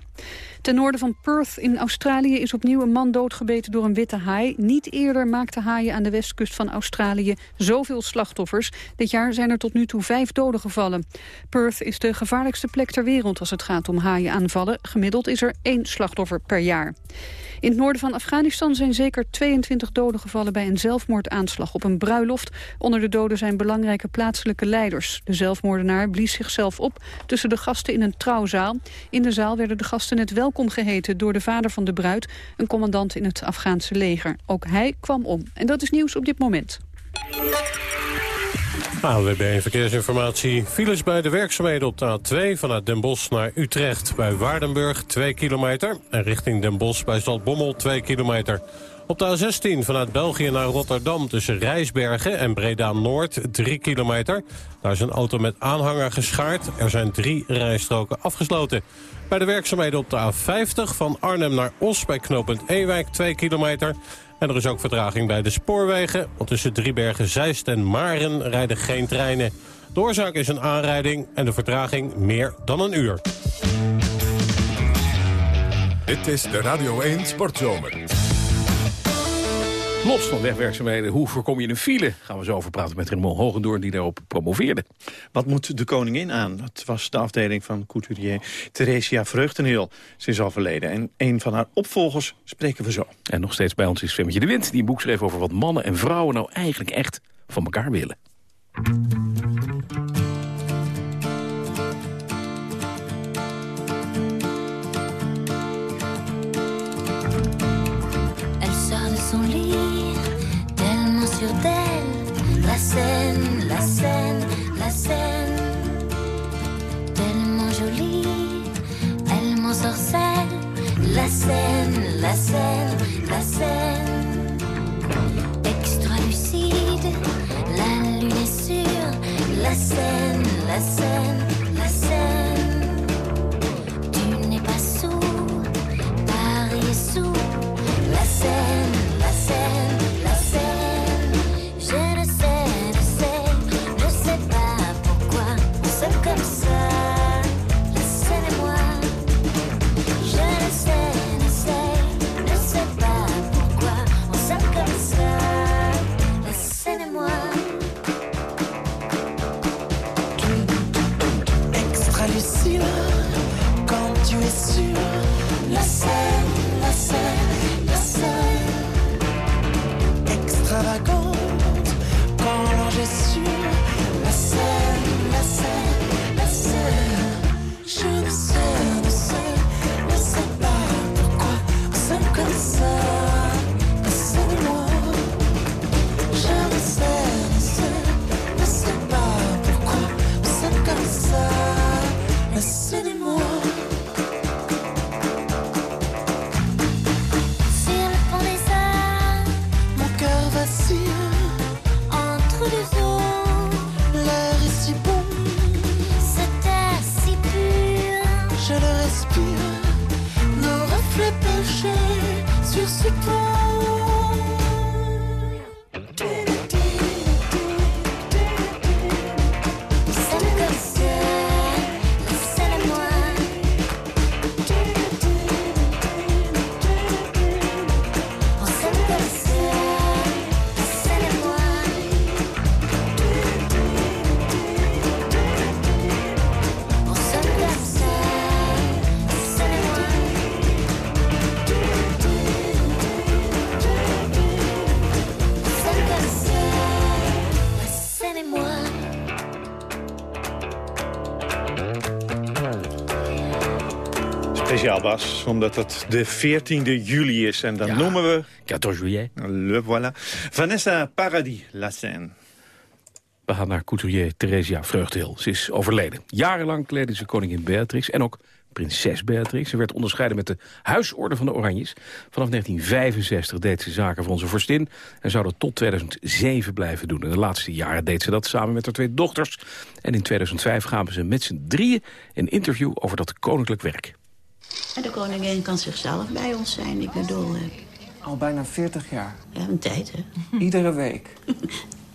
Ten noorden van Perth in Australië is opnieuw een man doodgebeten door een witte haai. Niet eerder maakten haaien aan de westkust van Australië zoveel slachtoffers. Dit jaar zijn er tot nu toe vijf doden gevallen. Perth is de gevaarlijkste plek ter wereld als het gaat om haaienaanvallen. Gemiddeld is er één slachtoffer per jaar. In het noorden van Afghanistan zijn zeker 22 doden gevallen bij een zelfmoordaanslag op een bruiloft. Onder de doden zijn belangrijke plaatselijke leiders. De zelfmoordenaar blies zichzelf op tussen de gasten in een trouwzaal. In de zaal werden de gasten net welkom geheten door de vader van de bruid, een commandant in het Afghaanse leger. Ook hij kwam om. En dat is nieuws op dit moment. AWB Verkeersinformatie. Files bij de werkzaamheden op de A2 vanuit Den Bosch naar Utrecht. Bij Waardenburg 2 kilometer. En richting Den Bosch bij Zaltbommel 2 kilometer. Op de A16 vanuit België naar Rotterdam tussen Rijsbergen en Breda-Noord 3 kilometer. Daar is een auto met aanhanger geschaard. Er zijn drie rijstroken afgesloten. Bij de werkzaamheden op de A50 van Arnhem naar Os bij knooppunt Ewijk 2 kilometer. En er is ook vertraging bij de spoorwegen. Want tussen Driebergen, Zeist en Maren rijden geen treinen. De oorzaak is een aanrijding en de vertraging meer dan een uur. Dit is de Radio 1 Sportzomer. Los van wegwerkzaamheden, hoe voorkom je een file? Gaan we zo over praten met Raymond Hogendoorn die daarop promoveerde. Wat moet de koningin aan? Dat was de afdeling van couturier Theresia Vreugdenheel. Ze is overleden en een van haar opvolgers spreken we zo. En nog steeds bij ons is Femmetje de Wind, die een boek schreef over wat mannen en vrouwen nou eigenlijk echt van elkaar willen. Elle sort de son La scène, la scène, la scène. Tellement jolie, elle m'en sorcelle. La scène, la scène, la scène. Extra lucide, la lune est sûre. La scène, la scène, Speciaal Bas, omdat het de 14e juli is. En dan noemen we... 14 juillet. Le voilà. Vanessa Paradis, La Seine. We gaan naar couturier Theresia Vreugdehil. Ze is overleden. Jarenlang kleedde ze koningin Beatrix en ook prinses Beatrix. Ze werd onderscheiden met de huisorde van de Oranjes. Vanaf 1965 deed ze zaken voor onze vorstin... en zou dat tot 2007 blijven doen. In de laatste jaren deed ze dat samen met haar twee dochters. En in 2005 gaven ze met z'n drieën een interview over dat koninklijk werk. En de koningin kan zichzelf bij ons zijn. Ik bedoel, eh, Al bijna 40 jaar. ja, een tijd, hè. Iedere week.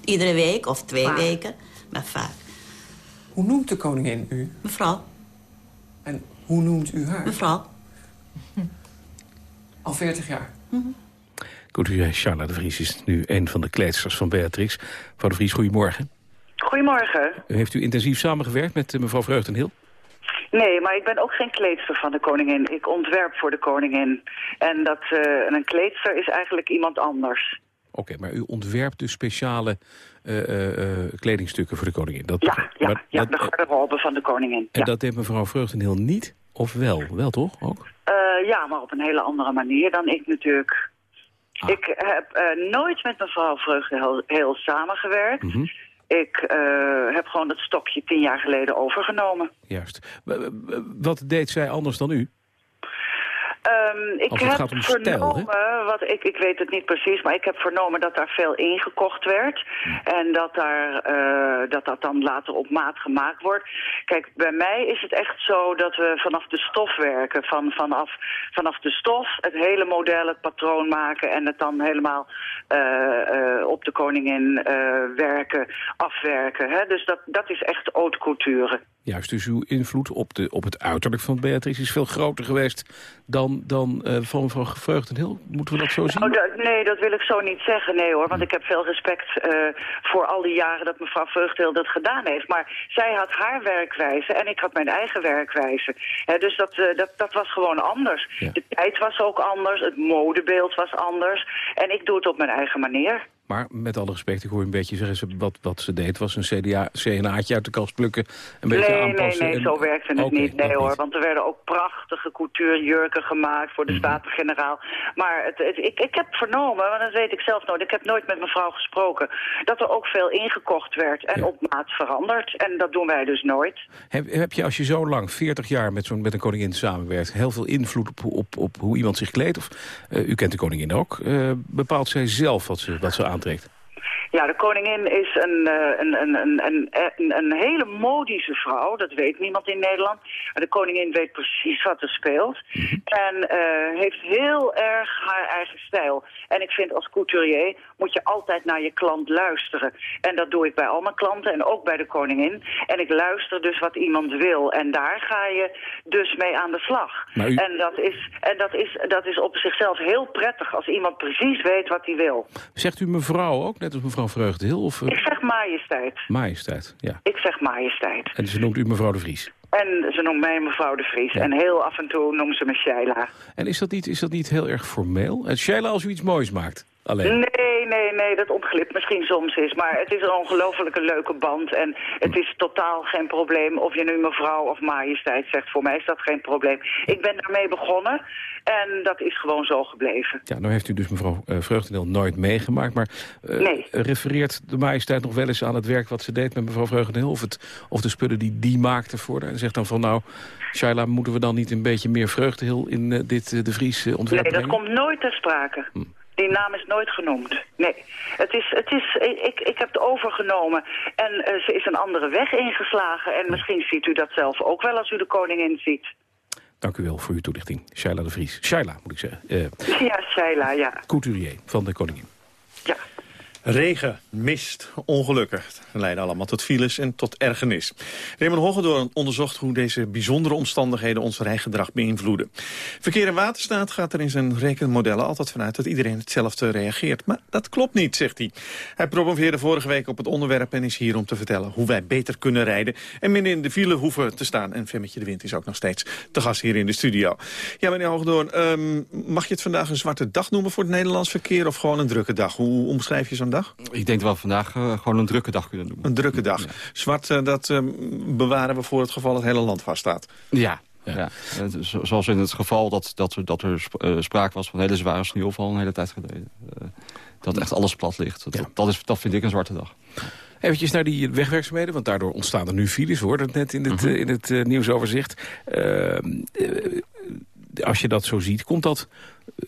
Iedere week of twee weken, maar vaak. Hoe noemt de koningin u? Mevrouw, En hoe noemt u haar? mevrouw. Al 40 jaar. Couturier Charla de Vries is nu een van de kleedsters van Beatrix. Mevrouw de Vries, goedemorgen. Goedemorgen. Heeft u intensief samengewerkt met eh, mevrouw Vreugdenhil? Nee, maar ik ben ook geen kleedster van de koningin. Ik ontwerp voor de koningin. En dat, eh, een kleedster is eigenlijk iemand anders. Oké, maar u ontwerpt dus speciale eh, eh, kledingstukken voor de koningin. Dat, Ja, ja, maar ja dat- de garderobe van de koningin. En Ja. dat deed mevrouw Vreugdenhil niet? Of wel? Wel toch? Ook? Ja, maar op een hele andere manier dan ik natuurlijk. Ah. Ik heb nooit met mevrouw Vreugde heel, heel samengewerkt. Ik eh, heb gewoon het stokje tien jaar geleden overgenomen. Juist. Wat deed zij anders dan u? Ehm, ik heb stijl, vernomen, wat ik, ik weet het niet precies, maar ik heb vernomen dat daar veel ingekocht werd. En dat, daar, eh, dat dat dan later op maat gemaakt wordt. Kijk, bij mij is het echt zo dat we vanaf de stof werken. Van, vanaf, vanaf de stof het hele model, het patroon maken en het dan helemaal eh, eh, op de koningin werken, afwerken. Hè? Dus dat, dat is echt haute couture. Juist, dus uw invloed op, de, op het uiterlijk van Beatrix is veel groter geweest dan, dan eh, van mevrouw Vreugdenhil. Moeten we dat zo zien? Dat- nee, dat wil ik zo niet zeggen, nee hoor. Want ik heb veel respect eh, voor al die jaren dat mevrouw Vreugdeel dat gedaan heeft. Maar zij had haar werkwijze en ik had mijn eigen werkwijze. Dus dat, eh, dat, dat was gewoon anders. De tijd was ook anders, het modebeeld was anders. En ik doe het op mijn eigen manier. Maar met alle respect, ik hoor een beetje zeggen... ze- wat, wat ze deed was een CDA, CNA'tje uit de kast plukken. Een beetje nee, nee, aanpassen. nee, en- zo werkte het niet. Nee hoor, niet. want er werden ook prachtige couturejurken gemaakt voor de Mhm. Staten-Generaal. Maar het, het- ik, ik heb vernomen, want dat weet ik zelf nooit, ik heb nooit met mevrouw gesproken, dat er ook veel ingekocht werd en op maat veranderd. En dat doen wij dus nooit. Heb, heb je als je zo lang, 40 jaar met, zo'n met een koningin samenwerkt... heel veel invloed op, op, op hoe iemand zich kleedt? Of, eh, u kent de koningin ook. eh, bepaalt zij zelf wat ze, wat ze aantrekt? Ja, de koningin is een, eh, een, een, een, een, een, een hele modische vrouw. Dat weet niemand in Nederland. Maar de koningin weet precies wat er speelt. En eh, heeft heel erg haar eigen stijl. En ik vind als couturier moet je altijd naar je klant luisteren. En dat doe ik bij al mijn klanten en ook bij de koningin. En ik luister dus wat iemand wil. En daar ga je dus mee aan de slag. U- En, dat is, en dat, is, dat is op zichzelf heel prettig als iemand precies weet wat hij wil. Zegt u mevrouw ook, net als mevrouw Vreugdehil? Of eh, Ik zeg majesteit. majesteit? Ja. Ik zeg majesteit. En ze noemt u mevrouw de Vries. En ze noemt mij mevrouw de Vries. En heel af en toe noemt ze me Sheila. En is dat niet, is dat niet heel erg formeel? En Sheila als u iets moois maakt? Alleen. Nee, nee, nee, dat ontglipt misschien soms is. Maar het is een ongelofelijke leuke band. En het is totaal geen probleem of je nu mevrouw of majesteit zegt. Voor mij is dat geen probleem. Ik ben daarmee begonnen en dat is gewoon zo gebleven. Ja, nou heeft u dus mevrouw uh, Vreugdeneel nooit meegemaakt. Maar eh, Nee. refereert de majesteit nog wel eens aan het werk wat ze deed met mevrouw Vreugdeneel? Of, het, of de spullen die die maakte voor haar? En zegt dan van nou, Shaila, moeten we dan niet een beetje meer Vreugdeneel in eh, dit eh, de Vries eh, ontwerp Nee, dat brengen? komt nooit ter sprake. Hm. Die naam is nooit genoemd. Nee. Het is, het is, ik, ik heb het overgenomen en eh, ze is een andere weg ingeslagen. En misschien ziet u dat zelf ook wel als u de koningin ziet. Dank u wel voor uw toelichting. Shaila de Vries. Shaila, moet ik zeggen. Eh Ja, Sheila, ja. couturier van de koningin. Regen, mist, ongelukken. Leiden allemaal tot files en tot ergernis. Raymond Hoggedoorn onderzocht hoe deze bijzondere omstandigheden ons rijgedrag beïnvloeden. Verkeer en Waterstaat gaat er in zijn rekenmodellen altijd vanuit dat iedereen hetzelfde reageert. Maar dat klopt niet, zegt hij. Hij promoveerde vorige week op het onderwerp en is hier om te vertellen hoe wij beter kunnen rijden en minder in de file hoeven te staan. En Femmetje de Wind is ook nog steeds te gast hier in de studio. Ja, meneer Hoggedoorn, ehm, mag je het vandaag een zwarte dag noemen voor het Nederlands verkeer of gewoon een drukke dag? Hoe omschrijf je zo'n dag? Ik denk dat we vandaag eh, gewoon een drukke dag kunnen noemen. Een drukke dag. Zwart, eh, dat eh, bewaren we voor het geval het hele land vaststaat. Ja. Ja. Eh, zo- zoals in het geval dat, dat, er- dat er sp- eh, sprake was van hele zware sneeuwval een hele tijd geleden. Eh, dat echt alles plat ligt. Dat, dat, is, dat vind ik een zwarte dag. Eventjes naar die wegwerkzaamheden, want daardoor ontstaan er nu files. We hoorden het net in het, Mhm. eh, in het eh, nieuwsoverzicht. Eh, eh, als je dat zo ziet, komt dat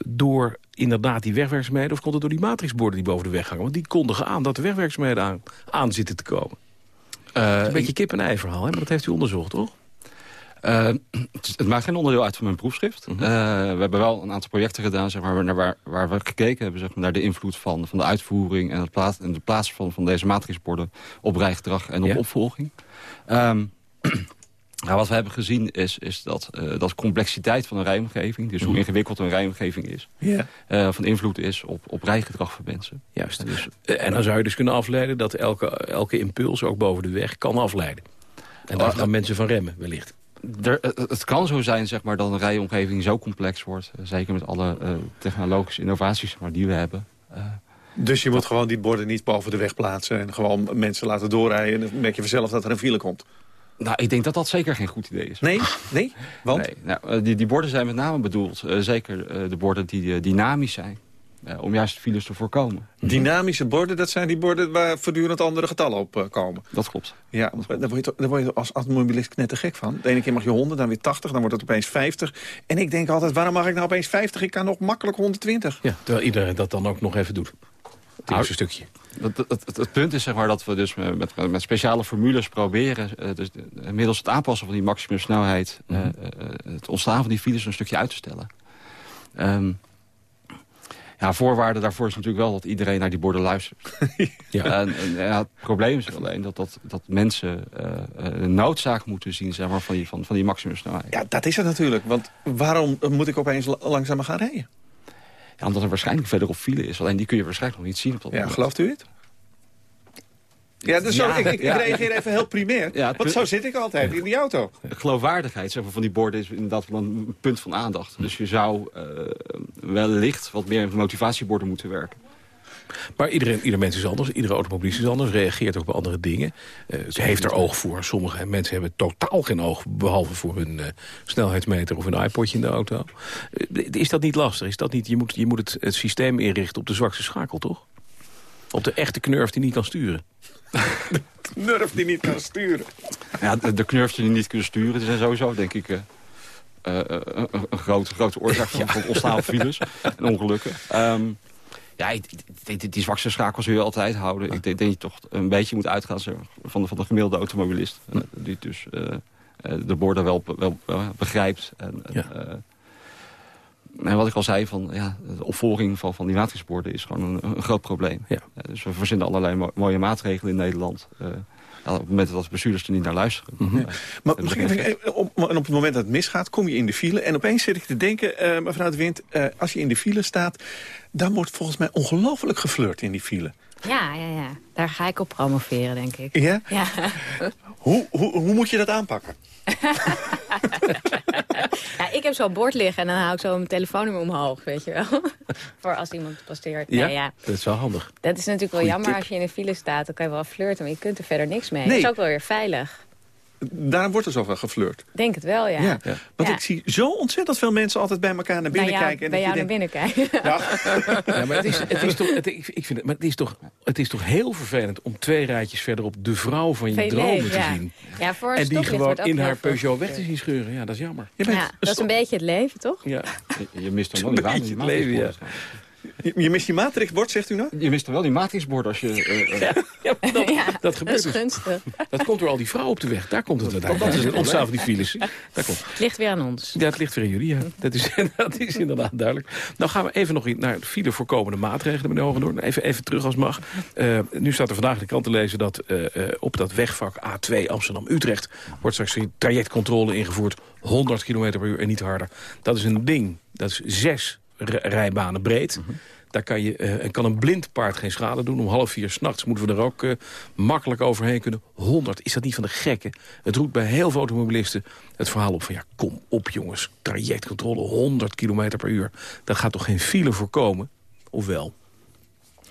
door inderdaad die wegwerkzaamheden... of komt het door die matrixborden die boven de weg hangen? Want die kondigen aan dat de wegwerkzaamheden aan, aan zitten te komen. Is een beetje kip-en-ei verhaal, hè? maar dat heeft u onderzocht, toch? Eh, het, maakt geen onderdeel uit van mijn proefschrift. Mhm. Eh, we hebben wel een aantal projecten gedaan zeg maar, naar waar, waar we gekeken hebben zeg maar, naar de invloed van, van de uitvoering en, het plaats, en de plaats van, van deze matrixborden op rijgedrag en op Ja. opvolging. Ehm, nou, wat we hebben gezien is, is dat, eh, dat complexiteit van een rijomgeving, dus hoe Mhm. ingewikkeld een rijomgeving is, Ja. eh, van invloed is op, op rijgedrag van mensen. Juist. Eh, En dan zou je dus kunnen afleiden dat elke, elke impuls ook boven de weg kan afleiden. En daar Oh, gaan mensen van remmen, wellicht. Er, het, kan zo zijn zeg maar, dat een rijomgeving zo complex wordt. zeker met alle eh, technologische innovaties zeg maar, die we hebben. Eh, Dus je moet gewoon die borden niet boven de weg plaatsen... en gewoon mensen laten doorrijden... en dan merk je vanzelf dat er een file komt. Nou, ik denk dat dat zeker geen goed idee is. Nee? Nee? Want? Nee, nou, eh, die, die borden zijn met name bedoeld, eh, zeker eh, de borden die dynamisch zijn... eh, om juist files te voorkomen. Dynamische borden, dat zijn die borden waar voortdurend andere getallen op komen. Dat klopt. Ja, daar word je, toch- daar word je als automobilist net te gek van. De ene keer mag je 100, dan weer 80, dan wordt het opeens 50. En ik denk altijd, waarom mag ik nou opeens 50? Ik kan nog makkelijk 120. Ja, terwijl iedereen dat dan ook nog even doet. Het Nou, eerste stukje. Het, het, het, het punt is zeg maar, dat we dus met, met, met speciale formules proberen... eh, dus, de- middels het aanpassen van die maximumsnelheid... eh, het ontstaan van die files een stukje uit te stellen. Ehm, ja, voorwaarde daarvoor is natuurlijk wel dat iedereen naar die borden luistert. Ja. En, en, ja, het probleem is alleen dat, dat, dat mensen eh, eh, de noodzaak moeten zien zeg maar, van, die, van, van die maximumsnelheid. Ja, dat is het natuurlijk. Want waarom moet ik opeens la- langzamer gaan rijden? Ja, omdat er waarschijnlijk verderop file is. Alleen die kun je waarschijnlijk nog niet zien op dat Ja, moment. gelooft u het? Ja, dus zo, ik, ik ja. reageer even heel primair. Ja, want zo zit ik altijd in die auto. De geloofwaardigheid zeg maar, van die borden is inderdaad wel een punt van aandacht. Dus je zou eh, wellicht wat meer met motivatieborden moeten werken. Maar iedereen, ieder mens is anders, iedere automobilist is anders... reageert ook op andere dingen. Eh, ze heeft er oog voor. Sommige mensen hebben totaal geen oog... behalve voor hun eh, snelheidsmeter of hun iPodje in de auto. Eh, is dat niet lastig? Is dat niet, je moet, je moet het, het systeem inrichten op de zwakste schakel, toch? Op de echte knurf die niet kan sturen. Nurf die niet kan sturen. Ja, de, de knurfs die niet kunnen sturen, die zijn sowieso, denk ik... eh, eh, een, een grote, grote oorzaak van, van het ontstaan files en ongelukken. Ehm, ja, die zwakste schakel zul je altijd houden. Ik denk dat je toch een beetje moet uitgaan van, de, van de gemiddelde automobilist. Eh, die dus eh, eh, de borden wel, wel, wel begrijpt. En, wat ik al zei, van, ja, de opvolging van, van die matrixborden is gewoon een, een groot probleem. Ja. Dus we verzinnen allerlei mo- mooie maatregelen in Nederland. Eh, op het moment dat bestuurders er niet naar luisteren. Maar eh, even- effect. op, en op het moment dat het misgaat, kom je in de file. En opeens zit ik te denken, eh, mevrouw de Wind... eh, als je in de file staat, dan wordt volgens mij ongelooflijk geflirt in die file. Ja, ja, ja. Daar ga ik op promoveren, denk ik. Ja? Ja. Hoe, hoe, hoe moet je dat aanpakken? ja, ik heb zo'n bord liggen en dan hou ik zo mijn telefoonnummer omhoog, weet je wel. Voor als iemand passeert. Ja? Nee, ja. Dat is wel handig. Dat is natuurlijk wel Goeie jammer tip. als je in een file staat. Dan kan je wel flirten, maar je kunt er verder niks mee. Nee. Dat is ook wel weer veilig. Daarom wordt er zoveel geflirt. Denk het wel, ja. Ja. Want Ja. ik zie zo ontzettend veel mensen altijd bij elkaar naar binnen bij jou, kijken. En bij jou je naar binnen kijken. Ja, maar het is, het is toch, het, ik vind het, maar het is toch, het is toch heel vervelend om twee rijtjes verderop de vrouw van je dromen te ja. zien. Ja, voor een en die gewoon wordt ook in haar Peugeot weg te zien scheuren. Ja, dat is jammer. Ja, dat is een beetje het leven, toch? Ja. Je, je mist dan wel die het leven, ja. Je, je mist je matrixbord, zegt u nou? Je mist dan wel die matrixborden als je... eh, eh, Ja, dat, Ja, dat gebeurt dat is dus. Dat komt door al die vrouwen op de weg. Daar komt het uiteindelijk. Dat is het ontstaan van die files. Daar komt. Het ligt weer aan ons. Ja, het ligt weer aan jullie, ja. Dat is, dat is inderdaad duidelijk. Nou gaan we even nog naar file voorkomende maatregelen, meneer Hogendoorn. Even, even terug als mag. Eh, nu staat er vandaag in de krant te lezen dat eh, eh, op dat wegvak A2 Amsterdam-Utrecht... wordt straks trajectcontrole ingevoerd. 100 km per uur en niet harder. Dat is een ding. Dat is zes rijbanen breed. Daar kan, je, eh, kan een blind paard geen schade doen. Om half vier s'nachts moeten we er ook eh, makkelijk overheen kunnen. 100, is dat niet van de gekken? Het roept bij heel veel automobilisten het verhaal op van... ja, kom op jongens, trajectcontrole 100 km per uur. Dat gaat toch geen file voorkomen? Of wel?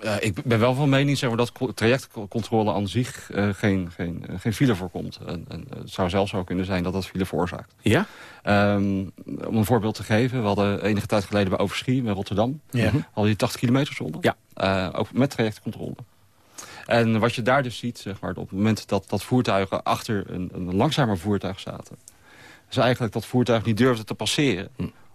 Eh, ik ben wel van mening zeg maar, dat co- trajectcontrole aan zich eh, geen, geen, eh, geen file voorkomt. En, en het zou zelfs zo kunnen zijn dat dat file veroorzaakt. Ja? Ehm, om een voorbeeld te geven, we hadden enige tijd geleden bij Overschie, bij Rotterdam. Ja. Hadden die 80 kilometer zone. Ja. Ook met trajectcontrole. En wat je daar dus ziet, zeg maar, op het moment dat, dat voertuigen achter een, een langzamer voertuig zaten... is eigenlijk dat voertuig niet durfde te passeren.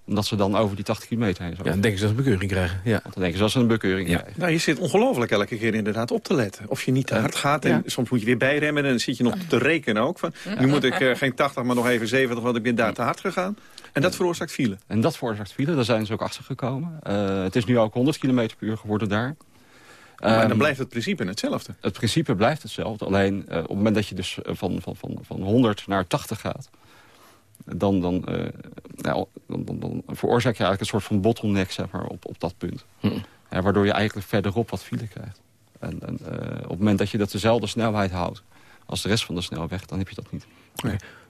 Omdat ze dan over die 80 kilometer heen Ja, zouden. dan denken ze dat ze een bekeuring krijgen. Ja. Dan denken ze dat ze een bekeuring krijgen. Nou, je zit ongelooflijk elke keer inderdaad op te letten. Of je niet te hard gaat en ja. soms moet je weer bijremmen... en dan zit je nog te rekenen ook. Van, nu moet ik eh, geen 80, maar nog even 70, want ik ben daar te hard gegaan. En dat veroorzaakt file. En dat veroorzaakt file, daar zijn ze ook achter gekomen. Eh, het is nu ook 100 kilometer per uur geworden daar. Maar Ehm, dan blijft het principe hetzelfde. Het principe blijft hetzelfde. Alleen eh, op het moment dat je dus van, van, van, van 100 naar 80 gaat... dan, dan, eh, nou, dan, dan, dan veroorzaak je eigenlijk een soort van bottleneck zeg maar, op, op dat punt. Ja, waardoor je eigenlijk verderop wat file krijgt. En, en eh, op het moment dat je dat dezelfde snelheid houdt... als de rest van de snelweg, dan heb je dat niet.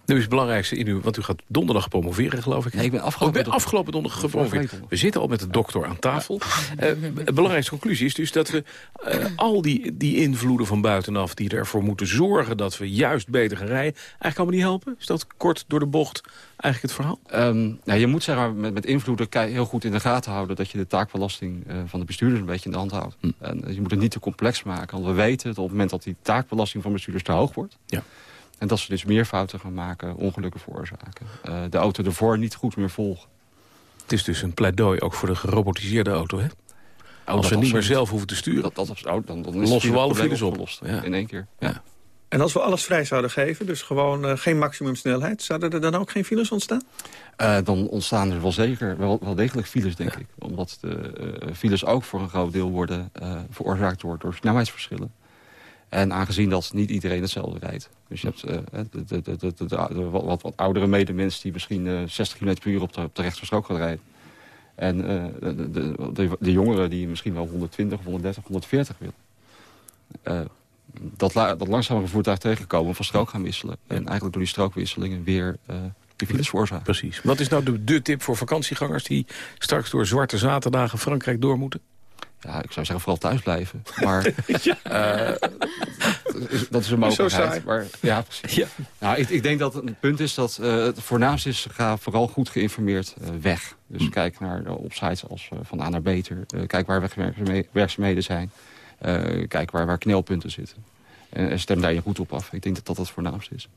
Nu is het belangrijkste in u, want u gaat donderdag promoveren, geloof ik. Nee, ik ben afgelopen Oh, afgelopen donderdag gepromoveerd. We zitten al met de dokter aan tafel. Eh, de belangrijkste conclusie is dus dat we eh, al die, die invloeden van buitenaf... die ervoor moeten zorgen dat we juist beter gaan rijden... eigenlijk allemaal niet helpen? Is dat kort door de bocht eigenlijk het verhaal? Ehm, nou, je moet zeg maar, met, met invloeden heel goed in de gaten houden... dat je de taakbelasting eh, van de bestuurders een beetje in de hand houdt. En eh, je moet het niet te complex maken. Want we weten dat op het moment dat die taakbelasting van bestuurders te hoog wordt... Ja. En dat ze dus meer fouten gaan maken, ongelukken veroorzaken... eh, de auto ervoor niet goed meer volgen. Het is dus een pleidooi ook voor de gerobotiseerde auto, hè? Als dat we niet meer zelf hoeven te sturen... Dat, dat, oh, dan, dan is lossen we het alle files op. opgelost. Ja. In één keer. Ja. En als we alles vrij zouden geven, dus gewoon eh, geen maximumsnelheid... zouden er dan ook geen files ontstaan? Eh, dan ontstaan er wel zeker wel, wel degelijk files, denk ik. Omdat de eh, files ook voor een groot deel worden eh, veroorzaakt door, door snelheidsverschillen. En aangezien dat niet iedereen hetzelfde rijdt. Dus je hebt eh, de, de, de, de, de- de wat, wat, oudere medemens die misschien eh, 60 km per uur op de, op de rechterstrook gaan rijden. En eh, de, de, de, de jongeren die misschien wel 120, 130, 140 willen. Eh, dat, la, dat langzamere voertuig tegenkomen van strook gaan wisselen. En eigenlijk door die strookwisselingen weer eh die files veroorzaken. Precies. Wat is nou de, de tip voor vakantiegangers... die straks door zwarte zaterdagen Frankrijk door moeten? Ja, ik zou zeggen vooral thuis blijven. Maar eh, dat is- dat is een Zo saai. mogelijkheid. Maar, ja, precies. Nou, ik, ik denk dat het punt is dat eh, het voornaamste is... ga vooral goed geïnformeerd eh, weg. Dus kijk naar uh, op sites als van A naar Beter. Eh, kijk waar werkzaamheden zijn. Kijk waar, waar knelpunten zitten. En, en stem daar je goed op af. Ik denk dat dat het voornaamste is.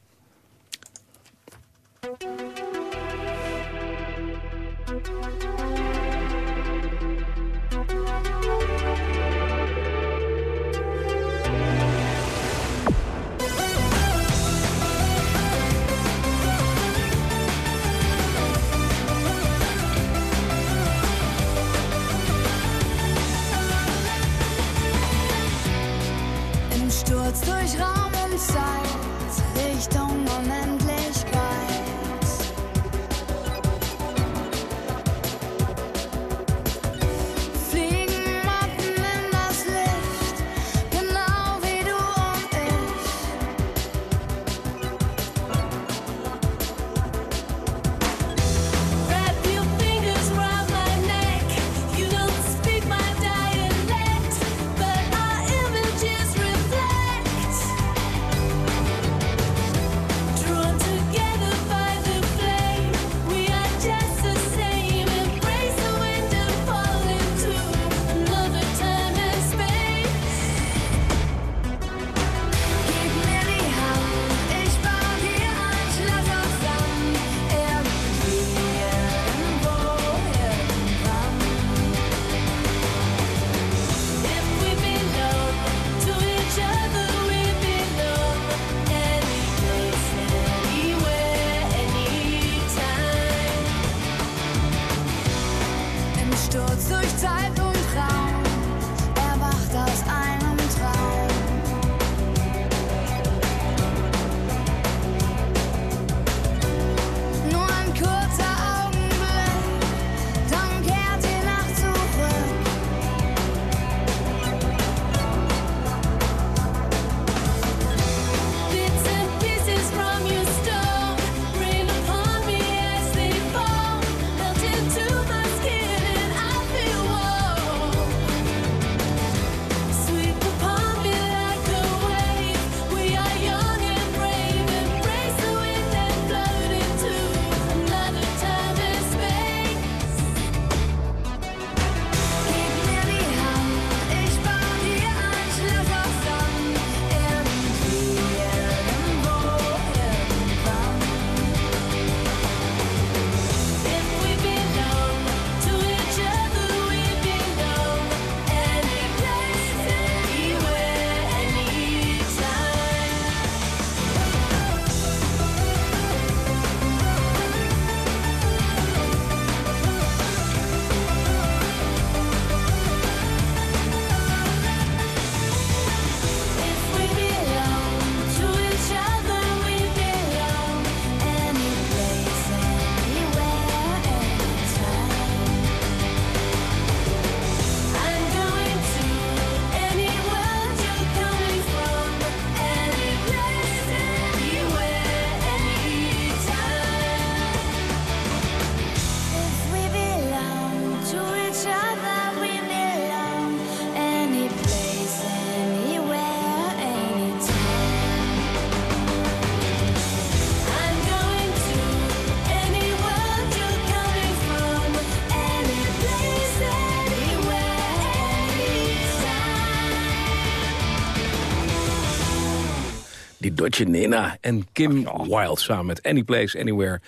Die Deutsche Nena en Kim Wilde samen met Any Place, Anywhere,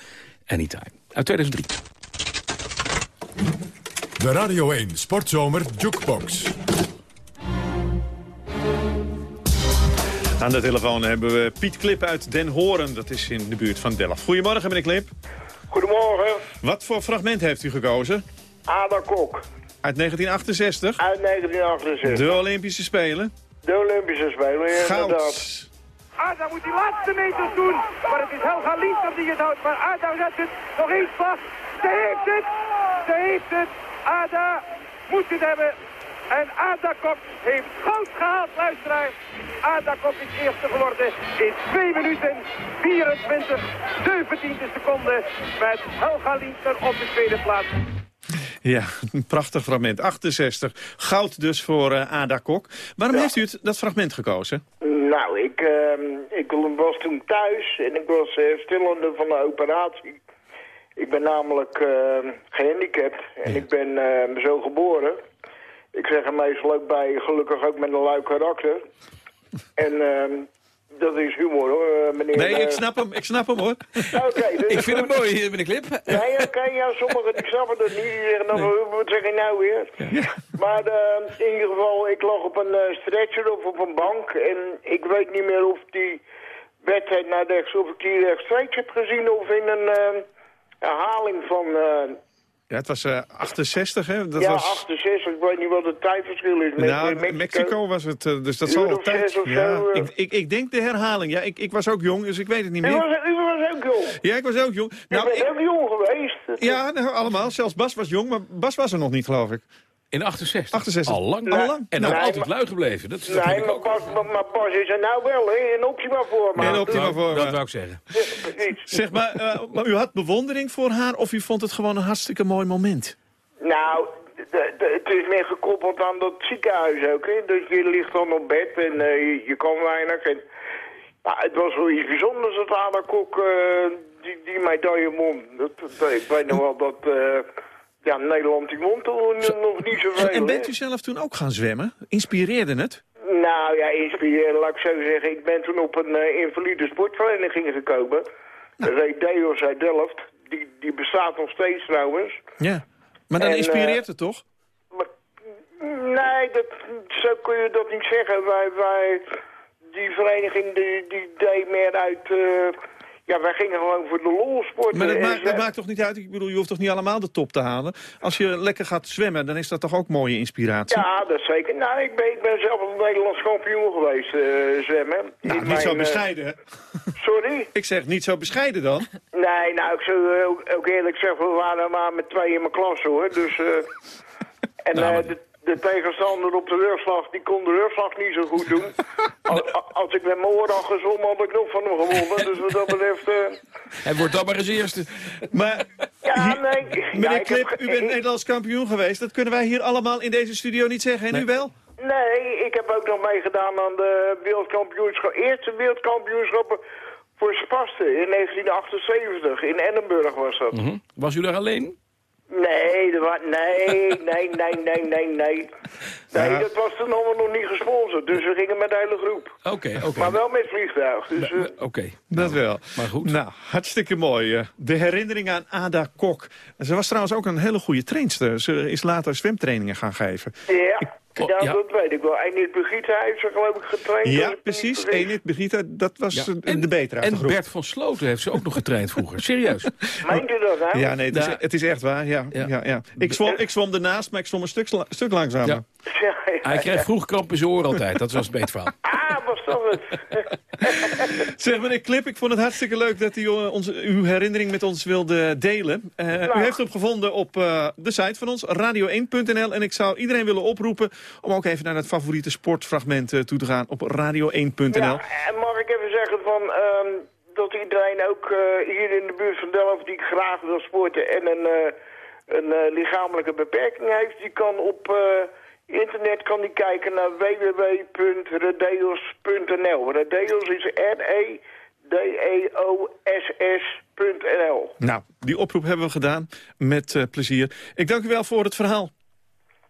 Anytime. Uit 2003. De Radio 1 Sportzomer Jukebox. Aan de telefoon hebben we Piet Klip uit Den Horen. Dat is in de buurt van Delft. Goedemorgen, meneer Klip. Goedemorgen. Wat voor fragment heeft u gekozen? Ada Kok. Uit 1968? Uit 1968. De Olympische Spelen? De Olympische Spelen, ja, Goud. Ada moet die laatste meters doen. Maar het is Helga Liester die het houdt. Maar Ada zet het nog eens vast. Ze heeft het. Ze heeft het. Ada moet het hebben. En Ada Kok heeft goud gehaald, luisteraar. Ada Kok is eerste geworden in 2 minuten 24 17 seconden. Met Helga Liester op de tweede plaats. Ja, een prachtig fragment. 68. Goud dus voor eh, Ada Kok. Waarom heeft u het, dat fragment gekozen? Nou, ik, ehm, ik was toen thuis en ik was uh, stillende van de operatie. Ik ben namelijk ehm, gehandicapt en ik ben ehm, zo geboren. Ik zeg er meestal ook bij, gelukkig ook met een lui karakter. En dat is humor hoor, eh, meneer. Nee, ik eh, snap hem, ik snap hem hoor. Oké, dus ik vind het mooi, meneer Klip. Nee, oké, ja, sommigen die snappen dat niet. Die zeggen dan, wat zeg je nou weer? Maar eh, in ieder geval, ik lag op een eh, stretcher of op een bank. En ik weet niet meer of die wedstrijd naar rechts, of ik die rechtstreeks heb gezien of in een eh, herhaling van... eh, Ja, het was eh, 68, hè? Dat ja, was... 68, ik weet niet wat het tijdverschil is met nou, eh, Mexico. Mexico. was het, eh, dus dat zal altijd... ja, zo, eh. ik, ik, ik denk de herhaling. Ja, ik, ik was ook jong, dus ik weet het niet U meer. was, u was ook jong. Ja, ik was ook jong. ik Nou, ben ik- ook jong geweest. ja, nou, allemaal. Zelfs Bas was jong, maar Bas was er nog niet, geloof ik. In 68? 68. Al lang. Al lang. En Nou, ook altijd lui gebleven. Dat, dat Nee, vind ik maar pas, maar, maar pas is er nou wel, hè, in optima forma. In optima Dat- forma. Dat wou ik zeggen. Precies. Zeg maar, eh, maar u had bewondering voor haar of u vond het gewoon een hartstikke mooi moment? Nou, de- de- het is meer gekoppeld aan dat ziekenhuis ook. Hè? Dus je ligt dan op bed en eh, je, je kan weinig. En, nou, het was wel iets bijzonders dat Ada Kok eh, die, die medaille won. Dat, dat- ik weet nog wel dat eh, ja, Nederland die won toen eh, nog niet zoveel. En bent u zelf toen ook gaan zwemmen? Inspireerde het? Nou ja, inspireren, laat ik zo zeggen. Ik ben toen op een eh, invalide sportvereniging gekomen. Nou. Redeos uit Delft. Die, die bestaat nog steeds trouwens. Ja. Maar dan En, inspireert eh, het toch? Nee, dat, zo kun je dat niet zeggen. Wij, wij, die vereniging die, die deed meer uit... eh, ja, wij gingen gewoon voor de lol sporten. Maar dat maakt, dat ze- maakt toch niet uit? Ik bedoel, je hoeft toch niet allemaal de top te halen? Als je lekker gaat zwemmen, dan is dat toch ook mooie inspiratie? Ja, dat zeker. Nou, ik ben, ik ben zelf een Nederlands kampioen geweest, eh, zwemmen. Nou, niet zo mijn, eh, bescheiden, hè? Sorry? Ik zeg niet zo bescheiden dan. Nee, nou, ik zou eh, ook, ook eerlijk zeggen, we waren maar met twee in mijn klas, hoor. Dus, eh, en Nou, eh, de, de tegenstander op de rugslag, die kon de rugslag niet zo goed doen. Als, als ik met mijn oor had gezongen, had ik nog van hem gewonnen. Dus wat dat betreft... eh, Hij wordt dan maar eens eerste. Maar, ja, nee. ja, meneer Klip, ge- u bent Nederlands kampioen geweest. Dat kunnen wij hier allemaal in deze studio niet zeggen. En u wel? Nee, ik heb ook nog meegedaan aan de wereldkampioenschap, eerste wereldkampioenschappen voor spasten in 1978. In Edinburgh was dat. Mhm. Was u daar alleen? Nee, er wa- nee, nee, nee, nee, nee, nee. Nee, Ja. dat was toen allemaal nog niet gesponsord. Dus we gingen met de hele groep. Oké, oké. Maar wel met vliegtuig. Dus, eh, Oké. Dat wel. Maar goed. Nou, hartstikke mooi. eh. De herinnering aan Ada Kok. Ze was trouwens ook een hele goede trainster. Ze is later zwemtrainingen gaan geven. ja, Oh, ja, ja. dat weet ik wel. En niet Brigitte heeft ze geloof ik getraind. Ja, precies. Enid Brigitte, dat was Ja. de betere En groep. Bert van Sloten heeft ze ook nog getraind vroeger. Serieus. Meent u dat nou? Ja, nee, het is, Ja. het is echt waar. Ja, Ja. ja. Ja, Ik, zwom, ik zwom ernaast, maar ik zwom een stuk, stuk langzamer. Ja. Ja, ja, Hij kreeg vroeg kramp in zijn oor altijd. Dat was het beter verhaal. Ah, was dat het? Zeg, meneer Klip, ik vond het hartstikke leuk dat u eh, onze, uw herinnering met ons wilde delen. Eh. U heeft hem gevonden op eh, de site van ons, radio1.nl. En ik zou iedereen willen oproepen om ook even naar het favoriete sportfragment eh, toe te gaan op radio1.nl. Ja, en mag ik even zeggen van, ehm, dat iedereen ook eh, hier in de buurt van Delft die graag wil sporten en een, eh, een lichamelijke beperking heeft, die kan op internet kan die kijken naar www.redeos.nl. Redeos is E R-E-D-E-O-S-S.nl. Nou, die oproep hebben we gedaan met plezier. Ik dank u wel voor het verhaal.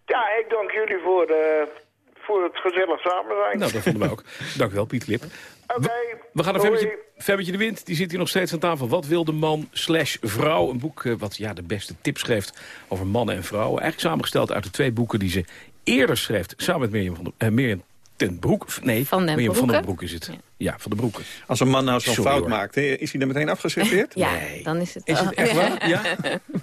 Ja, ik dank jullie voor, eh, voor het gezellig samen zijn. Nou, dat vonden we ook. Dank wel, Piet Klip. Oké. We gaan naar Femmetje de Wind. Die zit hier nog steeds aan tafel. Wat wil de man slash vrouw? Een boek eh, wat ja, de beste tips geeft over mannen en vrouwen. Eigenlijk samengesteld uit de twee boeken die ze eerder schreef. Samen met Mirjam, van de, eh, Mirjam ten Broek. Nee, Van den van den. Broek is het. Ja, van de Broeken. Als een man nou zo'n fout hoor. maakt, is hij dan meteen afgeserveerd? Ja, dan is het... Is het echt waar? Ja?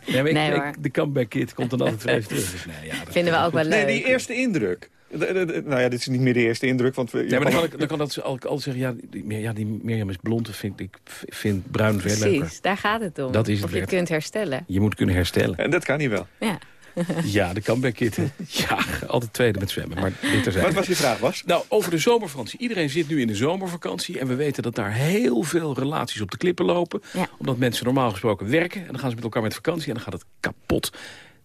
Nee, maar ik- Nee, de comeback kid komt dan altijd weer even terug. Dus nee, ja, dat- Vinden we ook wel Nee, leuk. die eerste indruk. De- de- de- nou ja, dit is niet meer de eerste indruk. Want we, Nee, maar dan kan, ik, dan kan dat ze al- altijd zeggen, ja die, ja, die Mirjam is blond, vind ik vind bruin veel leuker. Precies, daar gaat het om. Dat is het, of je kunt herstellen. Je moet kunnen herstellen. En dat kan niet wel. Ja. Ja, de comeback kid. hè. Ja, altijd tweede met zwemmen. Maar dit. Wat was je vraag, was? Nou, over de zomervakantie. Iedereen zit nu in de zomervakantie. En we weten dat daar heel veel relaties op de klippen lopen. Ja. Omdat mensen normaal gesproken werken. En dan gaan ze met elkaar met vakantie. En dan gaat het kapot.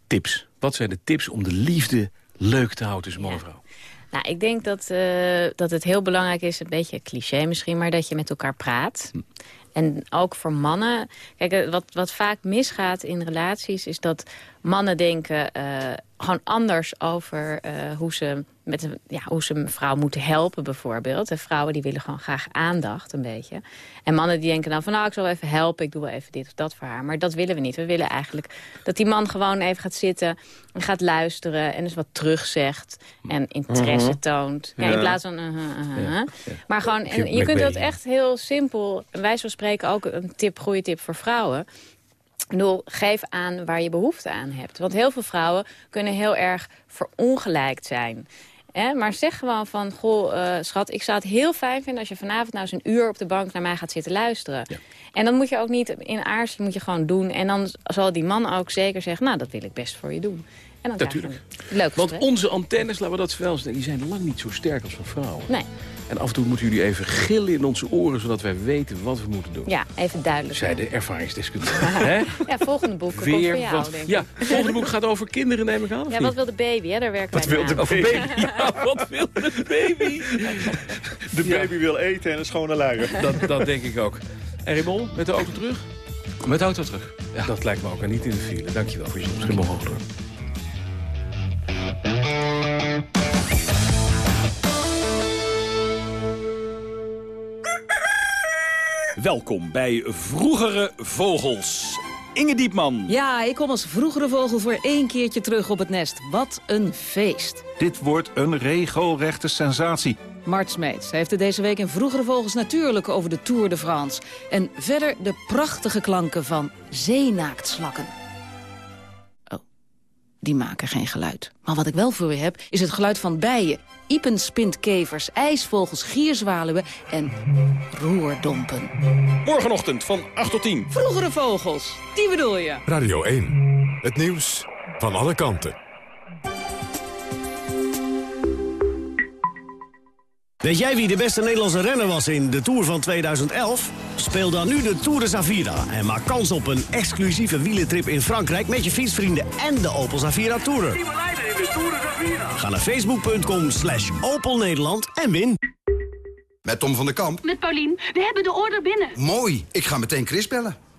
Tips. Wat zijn de tips om de liefde leuk te houden tussen man en vrouw? Nou, ik denk dat, eh, dat het heel belangrijk is, een beetje cliché misschien... maar dat je met elkaar praat. Hm. En ook voor mannen... Kijk, eh, wat, wat vaak misgaat in relaties is dat mannen denken... eh, gewoon anders over eh, hoe, ze met een, ja, hoe ze een vrouw moeten helpen bijvoorbeeld. En vrouwen die willen gewoon graag aandacht een beetje. En mannen die denken dan van... nou, ik zal even helpen, ik doe wel even dit of dat voor haar. Maar dat willen we niet. We willen eigenlijk dat die man gewoon even gaat zitten... en gaat luisteren en dus wat terugzegt en interesse Mhm. toont. Ja, Ja. In plaats van... uh, uh. Ja, Maar gewoon, je en je kunt dat echt heel simpel... wij zo spreken ook een tip, goede tip voor vrouwen... Bedoel, geef aan waar je behoefte aan hebt. Want heel veel vrouwen kunnen heel erg verongelijkt zijn. Hè? Maar zeg gewoon van, goh, eh, schat, ik zou het heel fijn vinden... als je vanavond nou eens een uur op de bank naar mij gaat zitten luisteren. En dan moet je ook niet in aarzelen, moet je gewoon doen. En dan zal die man ook zeker zeggen, nou, dat wil ik best voor je doen. En dan Natuurlijk. leuk Want onze antennes, laten we dat wel zeggen, die zijn lang niet zo sterk als van vrouwen. Nee, En af en toe moeten jullie even gillen in onze oren... zodat wij weten wat we moeten doen. ja, even duidelijk. Zij de ervaringsdeskundige. Hè? Ja, volgende boek komt voor Weer jou, wat. denk ik. Ja, het volgende boek gaat over kinderen, neem ik aan. Ja, wat wil de baby, hè? Daar werken Wat wij wil de. Over baby. Ja, wat wil de baby? De baby wil eten en een schone luier. Dat, dat denk ik ook. En Raymond, met de auto terug? Met de auto terug. Ja. Dat lijkt me ook. En niet in de file. Dankjewel voor je soms. Raymond Welkom bij Vroegere Vogels. Inge Diepman. Ja, ik kom als vroegere vogel voor één keertje terug op het nest. Wat een feest. Dit wordt een regelrechte sensatie. Mart Smeets heeft het deze week in Vroegere Vogels natuurlijk over de Tour de France. En verder de prachtige klanken van zeenaaktslakken. Die maken geen geluid. Maar wat ik wel voor u heb, is het geluid van bijen. Iepenspintkevers, ijsvogels, gierzwaluwen en roerdompen. Morgenochtend van 8 tot 10. Vroegere Vogels, die bedoel je. Radio 1. Het nieuws van alle kanten. Weet jij wie de beste Nederlandse renner was in de Tour van 2011? Speel dan nu de Tour de Zavira en maak kans op een exclusieve wielentrip in Frankrijk... met je fietsvrienden en de Opel Zavira Tourer. Ga naar facebook.com slash Opel Nederland en win. Met Tom van der Kamp. Met Paulien. We hebben de order binnen. Mooi. Ik ga meteen Chris bellen.